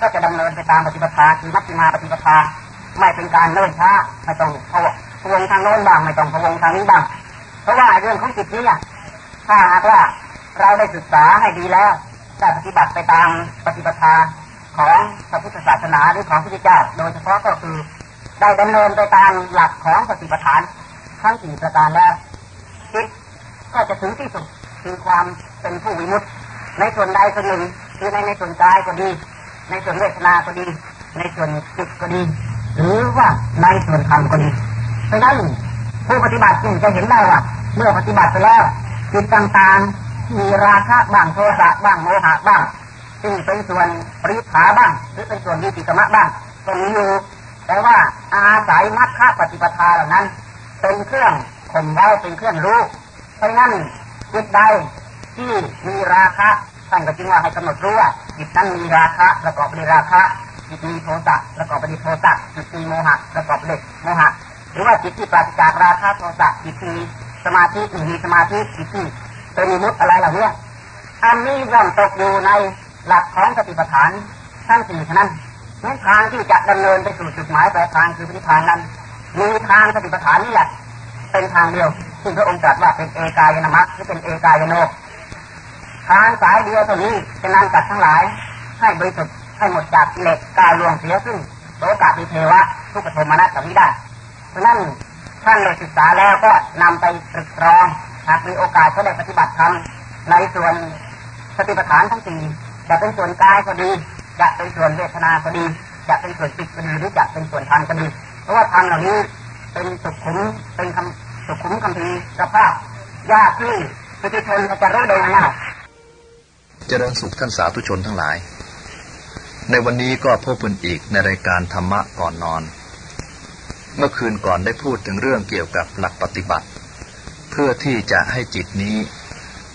ก็จะดำเนินไปตามปฏิปทาคือมัชฌิมาปฏิปทาไม่เป็นการเลื่อนช้าไม่ต้องพะวงทางโน้นบ้างไม่ต้องพะวงทางนี้บ้างเพราะว่าเรื่องของจิตนี้ถ้าหากว่าเราได้ศึกษาให้ดีแล้วได้ปฏิบัติไปตามปฏิปทาของพระพุทธศาสนาหรือของพระพุทธเจ้า โดยเฉพาะก็คือได้ดำเนินไปตามหลักของสติปัฏฐาน ทั้งสี่ประการแล้วจิตก็จะถึงที่สุดคือความเป็นผู้วิมุตติในส่วนใดส่วนหนึ่งคือในในส่วนกายก็ดี ในส่วนเวทนาก็ดี ในส่วนจิตก็ดี หรือว่าในส่วนธรรมก็ดีเพราะนั้นผู้ปฏิบัติจึงจะเห็นได้ว่าเมื่อปฏิบัติไปแล้วจิตต่างๆมีราคะบ้างโทสะบ้างโมหะบ้างซึ่งเป็นส่วนปริภาบ้าง หรือเป็นส่วนวิจิตรมะบ้างก็มีอยู่แต่ว่าอาศัยมรรคปฏิปทาเหล่านั้น เป็นเครื่องข่มไว้เป็นเครื่องรู้ เพราะนั้นจิตใดที่มีราคะท่านก็จึงว่าให้กำหนดรู้ว่าจิตนั้นมีราคะประกอบด้วยราคะจิตมีโทสะประกอบด้วยโทสะจิตมีโมหะประกอบด้วยโมหะหรือว่าจิตที่ปราศจากราคะโทสะจิตมีสมาธิมีสมาธิจิตที่เป็นมิมุตอะไรเหล่านี้อันนี้ย่อมตกอยู่ในหลักของสติปัฏฐานทั้งสี่นั้นในทางที่จะดำเนินไปสู่จุดหมายปลายทางคือพิพานนั้น มีทางสติปัฏฐานนี่แหละ เป็นทางเดียวซึ่งพระองค์ตรัสว่าเป็นเอกายนามะหรือเป็นเอกายโนทางสายเดียวเท่านี้จะนำจัดทั้งหลาย ให้บริสุทธิ์ให้หมดจากกิเลสกายลวงเสียซึ่งโลกาภิเทวะทุกขโทมนัสแบบนี้ได้เพราะนั้นท่านได้ศึกษาแล้วก็นำไปตรึกตรองหากมีโอกาสก็ได้ปฏิบัติธรรมในส่วนสติปัฏฐานทั้งสี่จะเป็นส่วนกายก็ดี จะเป็นส่วนเวทนาก็ดี จะเป็นส่วนจิตก็ดีหรือจะเป็นส่วนธรรมก็ดี เพราะว่าธรรมเหล่านี้เป็นสุขุมเป็นคำสุขุมคำพีสภาพยากที่ปุถุชนจะรู้ได้ง่ายเจริญสุขท่านสาธุชนทั้งหลาย ในวันนี้ก็พบกันอีกในรายการธรรมะก่อนนอน เมื่อคืนก่อนได้พูดถึงเรื่องเกี่ยวกับหลักปฏิบัติ เพื่อที่จะให้จิตนี้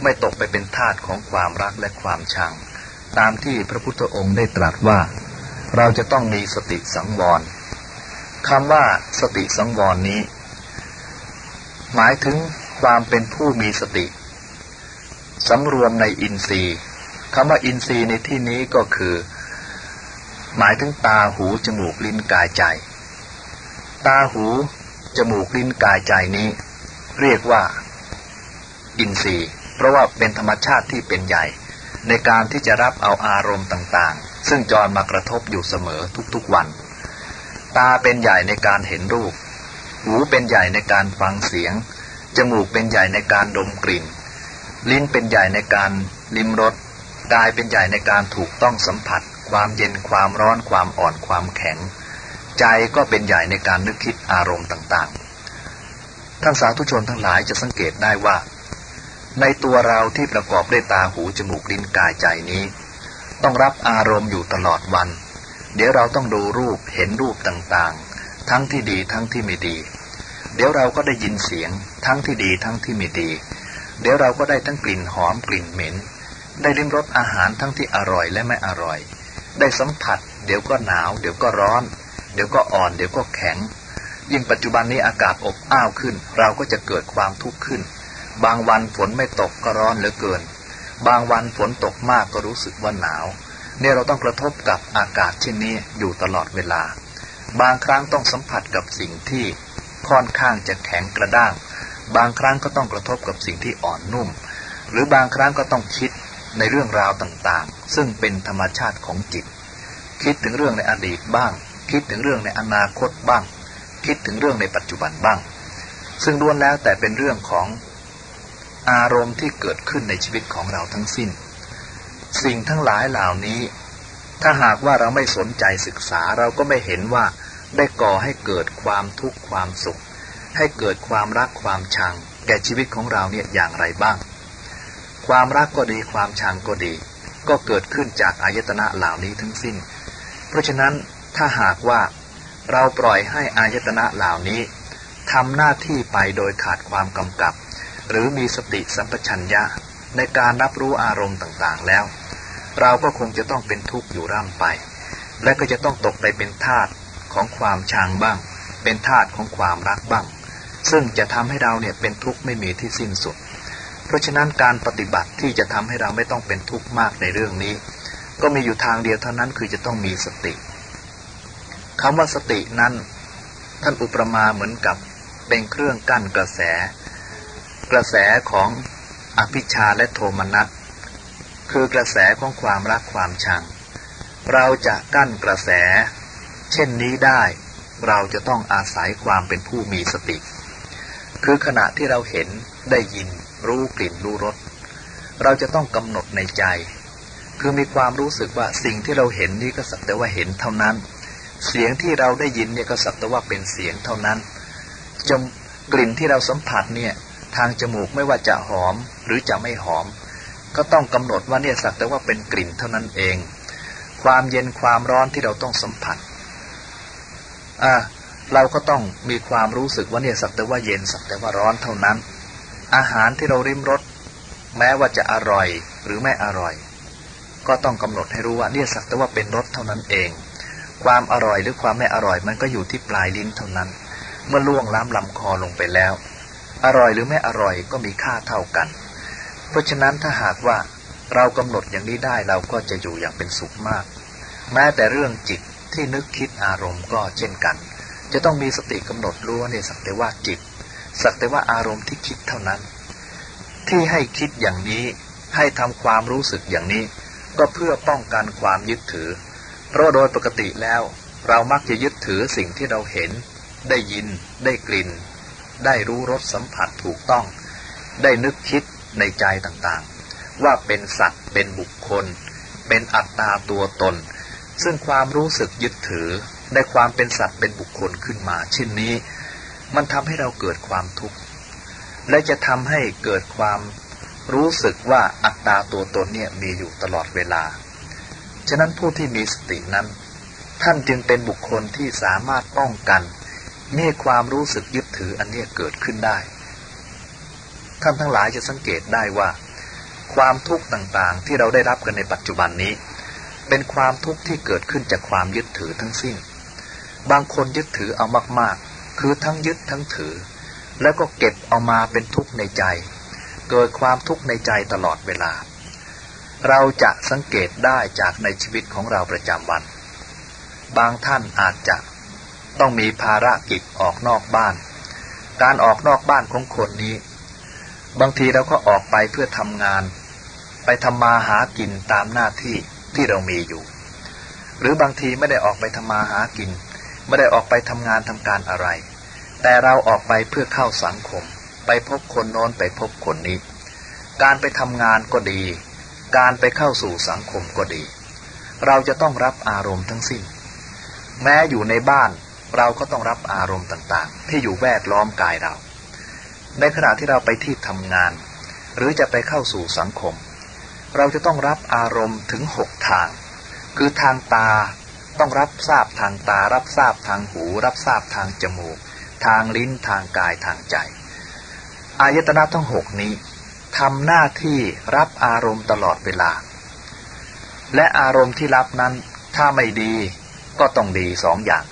ไม่ตกไปเป็นทาสของความรักและความชัง ตามที่พระพุทธองค์ได้ตรัสว่า เราจะต้องมีสติสังวร คำว่าสติสังวรนี้ หมายถึงความเป็นผู้มีสติสำรวมในอินทรีย์คำว่าอินทรีย์ในที่นี้ก็คือ หมายถึงตาหูจมูกลิ้นกายใจ ตาหูจมูกลิ้นกายใจนี้ เรียกว่า อินทรีย์ เพราะว่าเป็นธรรมชาติที่เป็นใหญ่ ในการที่จะรับเอาอารมณ์ต่างๆ ซึ่งจรมากระทบอยู่เสมอทุกๆวัน ตาเป็นใหญ่ในการเห็นรูป หูเป็นใหญ่ในการฟังเสียง จมูกเป็นใหญ่ในการดมกลิ่น ลิ้นเป็นใหญ่ในการลิ้มรส กายเป็นใหญ่ในการถูกต้องสัมผัส ความเย็น ความร้อน ความอ่อน ความแข็ง ใจก็เป็นใหญ่ในการนึกคิดอารมณ์ต่างๆ ท่านสาธุชนทั้งหลายจะสังเกตได้ว่า ในตัวเราที่ประกอบด้วยตา หู จมูก ลิ้น กาย ใจนี้ ต้องรับอารมณ์อยู่ตลอดวัน เดี๋ยวเราต้องดูรูปเห็นรูปต่างๆ ทั้งที่ดีทั้งที่ไม่ดี เดี๋ยวเราก็ได้ยินเสียง ทั้งที่ดีทั้งที่ไม่ดี เดี๋ยวเราก็ได้ทั้งกลิ่นหอมกลิ่นเหม็น ได้ลิ้มรสอาหารทั้งที่อร่อยและไม่อร่อย ได้สัมผัส เดี๋ยวก็หนาว เดี๋ยวก็ร้อน เดี๋ยวก็อ่อน เดี๋ยวก็แข็ง ยิ่งปัจจุบันนี้อากาศอบอ้าวขึ้น เราก็จะเกิดความทุกข์ขึ้น บางวันฝนไม่ตกก็ร้อนเหลือเกิน บางวันฝนตกมากก็รู้สึกว่าหนาว เนี่ยเราต้องกระทบกับอากาศเช่นนี้อยู่ตลอดเวลา บางครั้งต้องสัมผัสกับสิ่งที่ค่อนข้างจะแข็งกระด้าง บางครั้งก็ต้องกระทบกับสิ่งที่อ่อนนุ่ม หรือบางครั้งก็ต้องคิดในเรื่องราวต่างๆ ซึ่งเป็นธรรมชาติของจิต คิดถึงเรื่องในอดีตบ้าง คิดถึงเรื่องในอนาคตบ้าง คิดถึงเรื่องในปัจจุบันบ้าง ซึ่งล้วนแล้วแต่เป็นเรื่องของอารมณ์ที่เกิดขึ้นในชีวิตของเราทั้งสิ้น สิ่งทั้งหลายเหล่านี้ ถ้าหากว่าเราไม่สนใจศึกษาเราก็ไม่เห็นว่าได้ก่อให้เกิดความทุกข์ความสุข ให้เกิดความรักความชัง แก่ชีวิตของเราเนี่ยอย่างไรบ้าง ความรักก็ดีความชังก็ดี ก็เกิดขึ้นจากอายตนะเหล่านี้ทั้งสิ้น เพราะฉะนั้นถ้าหากว่าเราปล่อยให้อายตนะเหล่านี้ทำหน้าที่ไปโดยขาดความกำกับ หรือมีสติสัมปชัญญะในการรับรู้อารมณ์ต่างๆแล้ว เราก็คงจะต้องเป็นทุกข์อยู่ร่ำไป และก็จะต้องตกไปเป็นทาสของความชังบ้าง เป็นทาสของความรักบ้าง ซึ่งจะทำให้เราเนี่ยเป็นทุกข์ไม่มีที่สิ้นสุด เพราะฉะนั้นการปฏิบัติที่จะทำให้เราไม่ต้องเป็นทุกข์มากในเรื่องนี้ ก็มีอยู่ทางเดียวเท่านั้นคือจะต้องมีสติคำว่าสตินั้น ท่านอุปมาเหมือนกับเป็นเครื่องกั้นกระแส กระแสของอภิชาและโทมนัส คือกระแสของความรักความชัง เราจะกั้นกระแส เช่นนี้ได้ เราจะต้องอาศัยความเป็นผู้มีสติ คือขณะที่เราเห็นได้ยิน รู้กลิ่นรู้รสเราจะต้องกำหนดในใจ คือมีความรู้สึกว่าสิ่งที่เราเห็นนี้ก็สักแต่ว่าเห็นเท่านั้น เสียงที่เราได้ยินเนี่ยก็สักแต่ว่าเป็นเสียงเท่านั้นจมกลิ่นที่เราสัมผัสเนี่ยทางจมูกไม่ว่าจะหอมหรือจะไม่หอม ก็ต้องกำหนดว่าเนี่ยสักแต่ว่าเป็นกลิ่นเท่านั้นเอง ความเย็นความร้อนที่เราต้องสัมผัสอ่าเราก็ต้องมีความรู้สึกว่าเนี่ยสักแต่ว่าเย็นสักแต่ว่าร้อนเท่านั้น อาหารที่เราริมรสแม้ว่าจะอร่อยหรือไม่อร่อย ก็ต้องกำหนดให้รู้ว่าเนี่ยสักแต่ว่าเป็นรสเท่านั้นเอง ความอร่อยหรือความไม่อร่อยมันก็อยู่ที่ปลายลิ้นเท่านั้น เมื่อล่วงล้ำลำคอลงไปแล้ว อร่อยหรือไม่อร่อยก็มีค่าเท่ากัน เพราะฉะนั้นถ้าหากว่าเรากำหนดอย่างนี้ได้เราก็จะอยู่อย่างเป็นสุขมาก แม้แต่เรื่องจิตที่นึกคิดอารมณ์ก็เช่นกัน จะต้องมีสติกำหนดรู้ว่าเนี่ยสักแต่ว่าจิต สักแต่ว่าอารมณ์ที่คิดเท่านั้น ที่ให้คิดอย่างนี้ให้ทำความรู้สึกอย่างนี้ ก็เพื่อป้องกันความยึดถือ เพราะโดยปกติแล้ว เรามักจะยึดถือสิ่งที่เราเห็น ได้ยิน ได้กลิ่น ได้รู้รสสัมผัสถูกต้อง ได้นึกคิด ในใจต่างๆ ว่าเป็นสัตว์ เป็นบุคคล เป็นอัตตาตัวตน ซึ่งความรู้สึกยึดถือได้ความเป็นสัตว์เป็นบุคคลขึ้นมาเช่นนี้ มันทำให้เราเกิดความทุกข์และจะทำให้เกิดความรู้สึกว่าอัตตาตัวตนเนี่ยมีอยู่ตลอดเวลา ฉะนั้นผู้ที่มีสตินั้น ท่านจึงเป็นบุคคลที่สามารถป้องกันนี่ความรู้สึกยึดถืออันนี้เกิดขึ้นได้ ท่านทั้งหลายจะสังเกตได้ว่า ความทุกข์ต่างๆ ที่เราได้รับกันในปัจจุบันนี้ เป็นความทุกข์ที่เกิดขึ้นจากความยึดถือทั้งสิ้น บางคนยึดถือเอามากๆ คือทั้งยึดทั้งถือ แล้วก็เก็บเอามาเป็นทุกข์ในใจ เกิดความทุกข์ในใจตลอดเวลา เราจะสังเกตได้จากในชีวิตของเราประจำวัน บางท่านอาจจะต้องมีภารกิจออกนอกบ้าน การออกนอกบ้านของคนนี้ บางทีเราก็ออกไปเพื่อทำงาน ไปทำมาหากินตามหน้าที่ที่เรามีอยู่ หรือบางทีไม่ได้ออกไปทำมาหากิน ไม่ได้ออกไปทำงานทำการอะไร แต่เราออกไปเพื่อเข้าสังคม ไปพบคนโน้นไปพบคนนี้ การไปทำงานก็ดี การไปเข้าสู่สังคมก็ดี เราจะต้องรับอารมณ์ทั้งสิ้น แม้อยู่ในบ้านเราก็ต้องรับอารมณ์ต่างๆ ที่อยู่แวดล้อมกายเรา ในขณะที่เราไปที่ทำงาน หรือจะไปเข้าสู่สังคม เราจะต้องรับอารมณ์ถึงหกทาง คือทางตาต้องรับทราบทางตา รับทราบทางหู รับทราบทางจมูก ทางลิ้นทางกายทางใจ อายตนะทั้งหกนี้ทำหน้าที่รับอารมณ์ตลอดเวลา และอารมณ์ที่รับนั้นถ้าไม่ดีก็ต้องดีสองอย่าง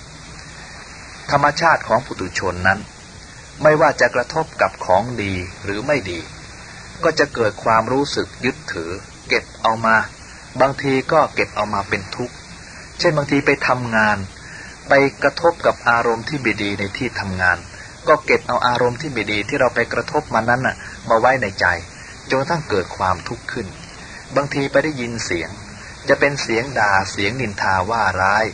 ธรรมชาติของปุถุชนนั้น ไม่ว่าจะกระทบกับของดีหรือไม่ดี ก็จะเกิดความรู้สึกยึดถือ เก็บเอามา บางทีก็เก็บเอามาเป็นทุกข์ เช่นบางทีไปทำงาน ไปกระทบกับอารมณ์ที่ไม่ดีในที่ทำงาน ก็เก็บเอาอารมณ์ที่ไม่ดีที่เราไปกระทบมานั้นน่ะมาไว้ในใจจนทั้งเกิดความทุกข์ขึ้น บางทีไปได้ยินเสียง จะเป็นเสียงด่าเสียงนินทาว่าร้าย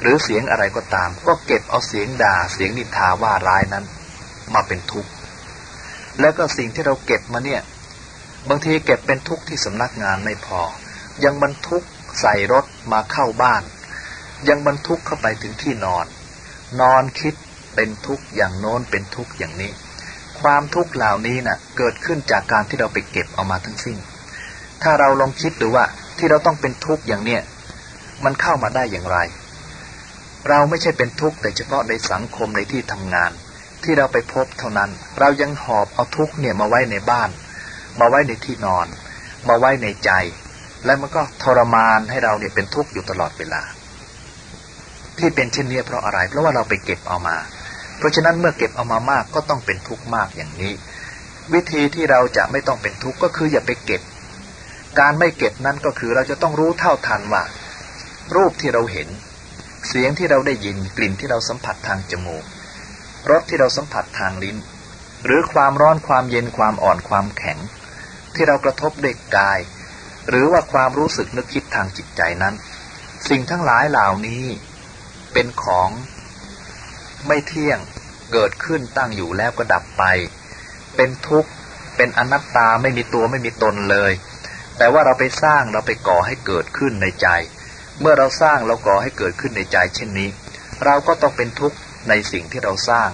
หรือเสียงอะไรก็ตาม ก็เก็บเอาเสียงด่าเสียงนินทาว่าร้ายนั้น มาเป็นทุกข์ แล้วก็สิ่งที่เราเก็บมาเนี่ย บางทีเก็บเป็นทุกข์ที่สำนักงานไม่พอ ยังบรรทุกใส่รถมาเข้าบ้าน ยังบรรทุกเข้าไปถึงที่นอน นอนคิดเป็นทุกข์อย่างโน้นเป็นทุกข์อย่างนี้ ความทุกข์เหล่านี้นะ่ะเกิดขึ้นจากการที่เราไปเก็บเอามาทั้งสิ้น ถ้าเราลองคิดดูว่าที่เราต้องเป็นทุกข์อย่างเนี้ยมันเข้ามาได้อย่างไร เราไม่ใช่เป็นทุกข์แต่เฉพาะในสังคมในที่ทำงาน ที่เราไปพบเท่านั้น เรายังหอบเอาทุกเนี่ยมาไว้ในบ้าน มาไว้ในที่นอน มาไว้ในใจ และมันก็ทรมานให้เราเนี่ยเป็นทุกข์อยู่ตลอดเวลา ที่เป็นเช่นนี้เพราะอะไร เพราะว่าเราไปเก็บเอามา เพราะฉะนั้นเมื่อเก็บเอามามากก็ต้องเป็นทุกข์มากอย่างนี้ วิธีที่เราจะไม่ต้องเป็นทุกข์ก็คืออย่าไปเก็บ การไม่เก็บนั้นก็คือเราจะต้องรู้เท่าทันว่ารูปที่เราเห็น เสียงที่เราได้ยินกลิ่นที่เราสัมผัสทางจมูก รสที่เราสัมผัสทางลิ้น หรือความร้อนความเย็นความอ่อนความแข็ง ที่เรากระทบด้วยกาย หรือว่าความรู้สึกนึกคิดทางจิตใจนั้น สิ่งทั้งหลายเหล่านี้เป็นของไม่เที่ยงเกิดขึ้นตั้งอยู่แล้วก็ดับไป เป็นทุกข์เป็นอนัตตาไม่มีตัวไม่มีตนเลย แต่ว่าเราไปสร้างเราไปก่อให้เกิดขึ้นในใจ เมื่อเราสร้างเราก่อให้เกิดขึ้นในใจเช่นนี้ เราก็ต้องเป็นทุกข์ ในสิ่งที่เราสร้าง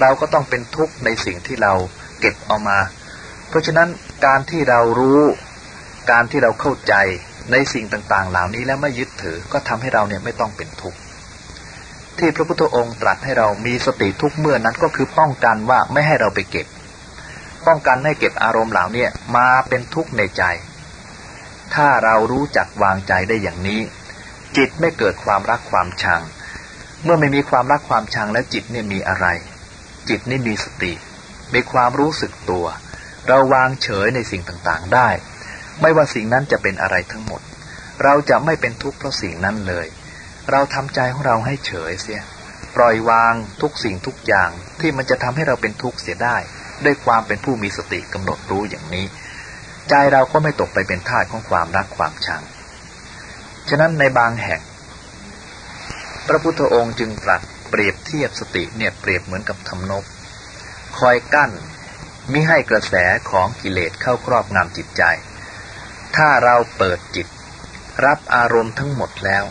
เราก็ต้องเป็นทุกข์ในสิ่งที่เราเก็บเอามา เพราะฉะนั้นการที่เรารู้การที่เราเข้าใจในสิ่งต่างๆ เหล่านี้แล้วไม่ยึดถือก็ทำให้เราเนี่ยไม่ต้องเป็นทุกข์ที่พระพุทธองค์ตรัสให้เรามีสติทุกเมื่อนั้นก็คือป้องกันว่าไม่ให้เราไปเก็บ ป้องกันให้เก็บอารมณ์เหล่านี้มาเป็นทุกข์ในใจ ถ้าเรารู้จักวางใจได้อย่างนี้ จิตไม่เกิดความรักความชัง เมื่อไม่มีความรักความชังแล้วจิตเนี่ยมีอะไร จิตนี่มีสติมีความรู้สึกตัว เราวางเฉยในสิ่งต่างๆได้ ไม่ว่าสิ่งนั้นจะเป็นอะไรทั้งหมด เราจะไม่เป็นทุกข์เพราะสิ่งนั้นเลย เราทำใจของเราให้เฉยเสีย ปล่อยวางทุกสิ่งทุกอย่างที่มันจะทำให้เราเป็นทุกข์เสียได้ ด้วยความเป็นผู้มีสติกำหนดรู้อย่างนี้ ใจเราก็ไม่ตกไปเป็นทาสของความรักความชัง ฉะนั้นในบางแห่ง พระพุทธองค์จึงตรัสเปรียบเทียบสติเนี่ยเปรียบเหมือนกับทำนบ คอยกั้นมิให้กระแสของกิเลสเข้าครอบงำจิตใจ ถ้าเราเปิดจิต รับอารมณ์ทั้งหมดแล้ว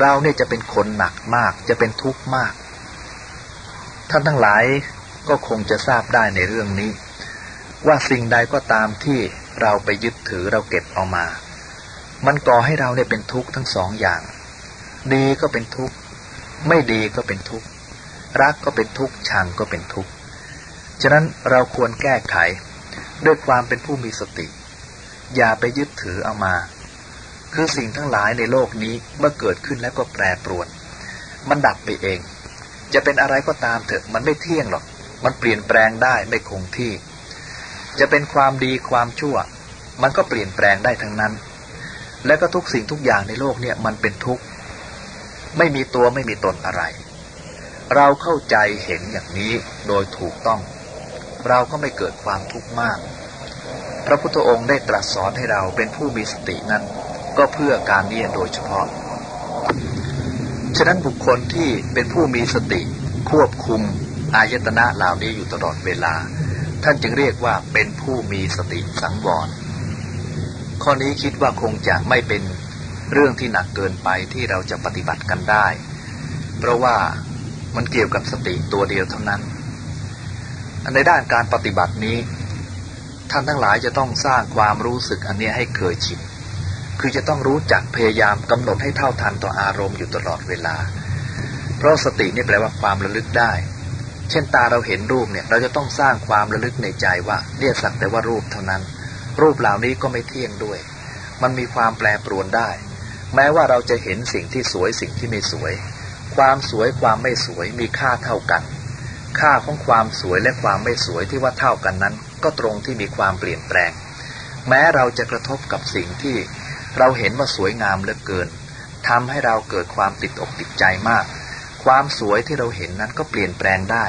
เราเนี่ยจะเป็นคนหนักมากจะเป็นทุกข์มาก ท่านทั้งหลายก็คงจะทราบได้ในเรื่องนี้ ว่าสิ่งใดก็ตามที่เราไปยึดถือเราเก็บเอามา มันก่อให้เราเนี่ยเป็นทุกข์ทั้งสองอย่าง ดีก็เป็นทุกข์ ไม่ดีก็เป็นทุกข์ รักก็เป็นทุกข์ ชังก็เป็นทุกข์ ฉะนั้นเราควรแก้ไขด้วยความเป็นผู้มีสติ อย่าไปยึดถือเอามา คือสิ่งทั้งหลายในโลกนี้เมื่อเกิดขึ้นแล้วก็แปรปรวน มันดับไปเอง จะเป็นอะไรก็ตามเถอะมันไม่เที่ยงหรอก มันเปลี่ยนแปลงได้ไม่คงที่ จะเป็นความดีความชั่ว มันก็เปลี่ยนแปลงได้ทั้งนั้น และก็ทุกสิ่งทุกอย่างในโลกเนี่ยมันเป็นทุกข์ ไม่มีตัวไม่มีตนอะไร เราเข้าใจเห็นอย่างนี้โดยถูกต้อง เราก็ไม่เกิดความทุกข์มาก พระพุทธองค์ได้ตรัสสอนให้เราเป็นผู้มีสตินั้น ก็เพื่อการนี้โดยเฉพาะ ฉะนั้นบุคคลที่เป็นผู้มีสติ ควบคุมอายตนะเหล่านี้อยู่ตลอดเวลา ท่านจึงเรียกว่าเป็นผู้มีสติสังวรข้อนี้คิดว่าคงจะไม่เป็น เรื่องที่หนักเกินไปที่เราจะปฏิบัติกันได้ เพราะว่ามันเกี่ยวกับสติตัวเดียวเท่านั้น ในด้านการปฏิบัตินี้ ท่านทั้งหลายจะต้องสร้างความรู้สึกอันนี้ให้เคยชิน คือจะต้องรู้จักพยายามกำหนดให้เท่าทันต่ออารมณ์อยู่ตลอดเวลา เพราะสตินี่แปลว่าความระลึกได้ เช่นตาเราเห็นรูปเนี่ย เราจะต้องสร้างความระลึกในใจว่าเนี่ยสักแต่ว่ารูปเท่านั้น รูปเหล่านี้ก็ไม่เที่ยงด้วย มันมีความแปรปรวนได้ แม้ว่าเราจะเห็นสิ่งที่สวยสิ่งที่ไม่สวย ความสวยความไม่สวยมีค่าเท่ากัน ค่าของความสวยและความไม่สวยที่ว่าเท่ากันนั้น ก็ตรงที่มีความเปลี่ยนแปลง แม้เราจะกระทบกับสิ่งที่เราเห็นว่าสวยงามเหลือเกินทำให้เราเกิดความติดอกติดใจมาก ความสวยที่เราเห็นนั้นก็เปลี่ยนแปลงได้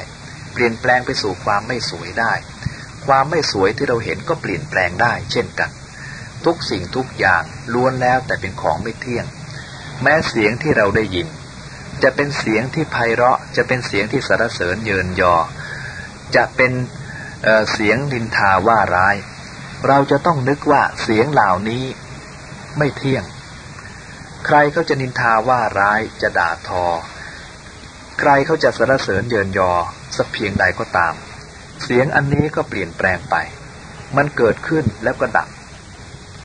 เปลี่ยนแปลงไปสู่ความไม่สวยได้ ความไม่สวยที่เราเห็นก็เปลี่ยนแปลงได้ เช่นกัน ทุกสิ่งทุกอย่างล้วนแล้วแต่เป็นของไม่เที่ยง แม้เสียงที่เราได้ยิน จะเป็นเสียงที่ไพเราะ จะเป็นเสียงที่สรรเสริญเยินยอ จะเป็นเเสียงดินทาว่าร้าย เราจะต้องนึกว่าเสียงเหล่านี้ไม่เที่ยง ใครเขาจะนินทาว่าร้ายจะด่าทอ ใครเขาจะสรรเสริญเยินยอสักเพียงใดก็ตาม เสียงอันนี้ก็เปลี่ยนแปลงไป มันเกิดขึ้นแล้วก็ดับ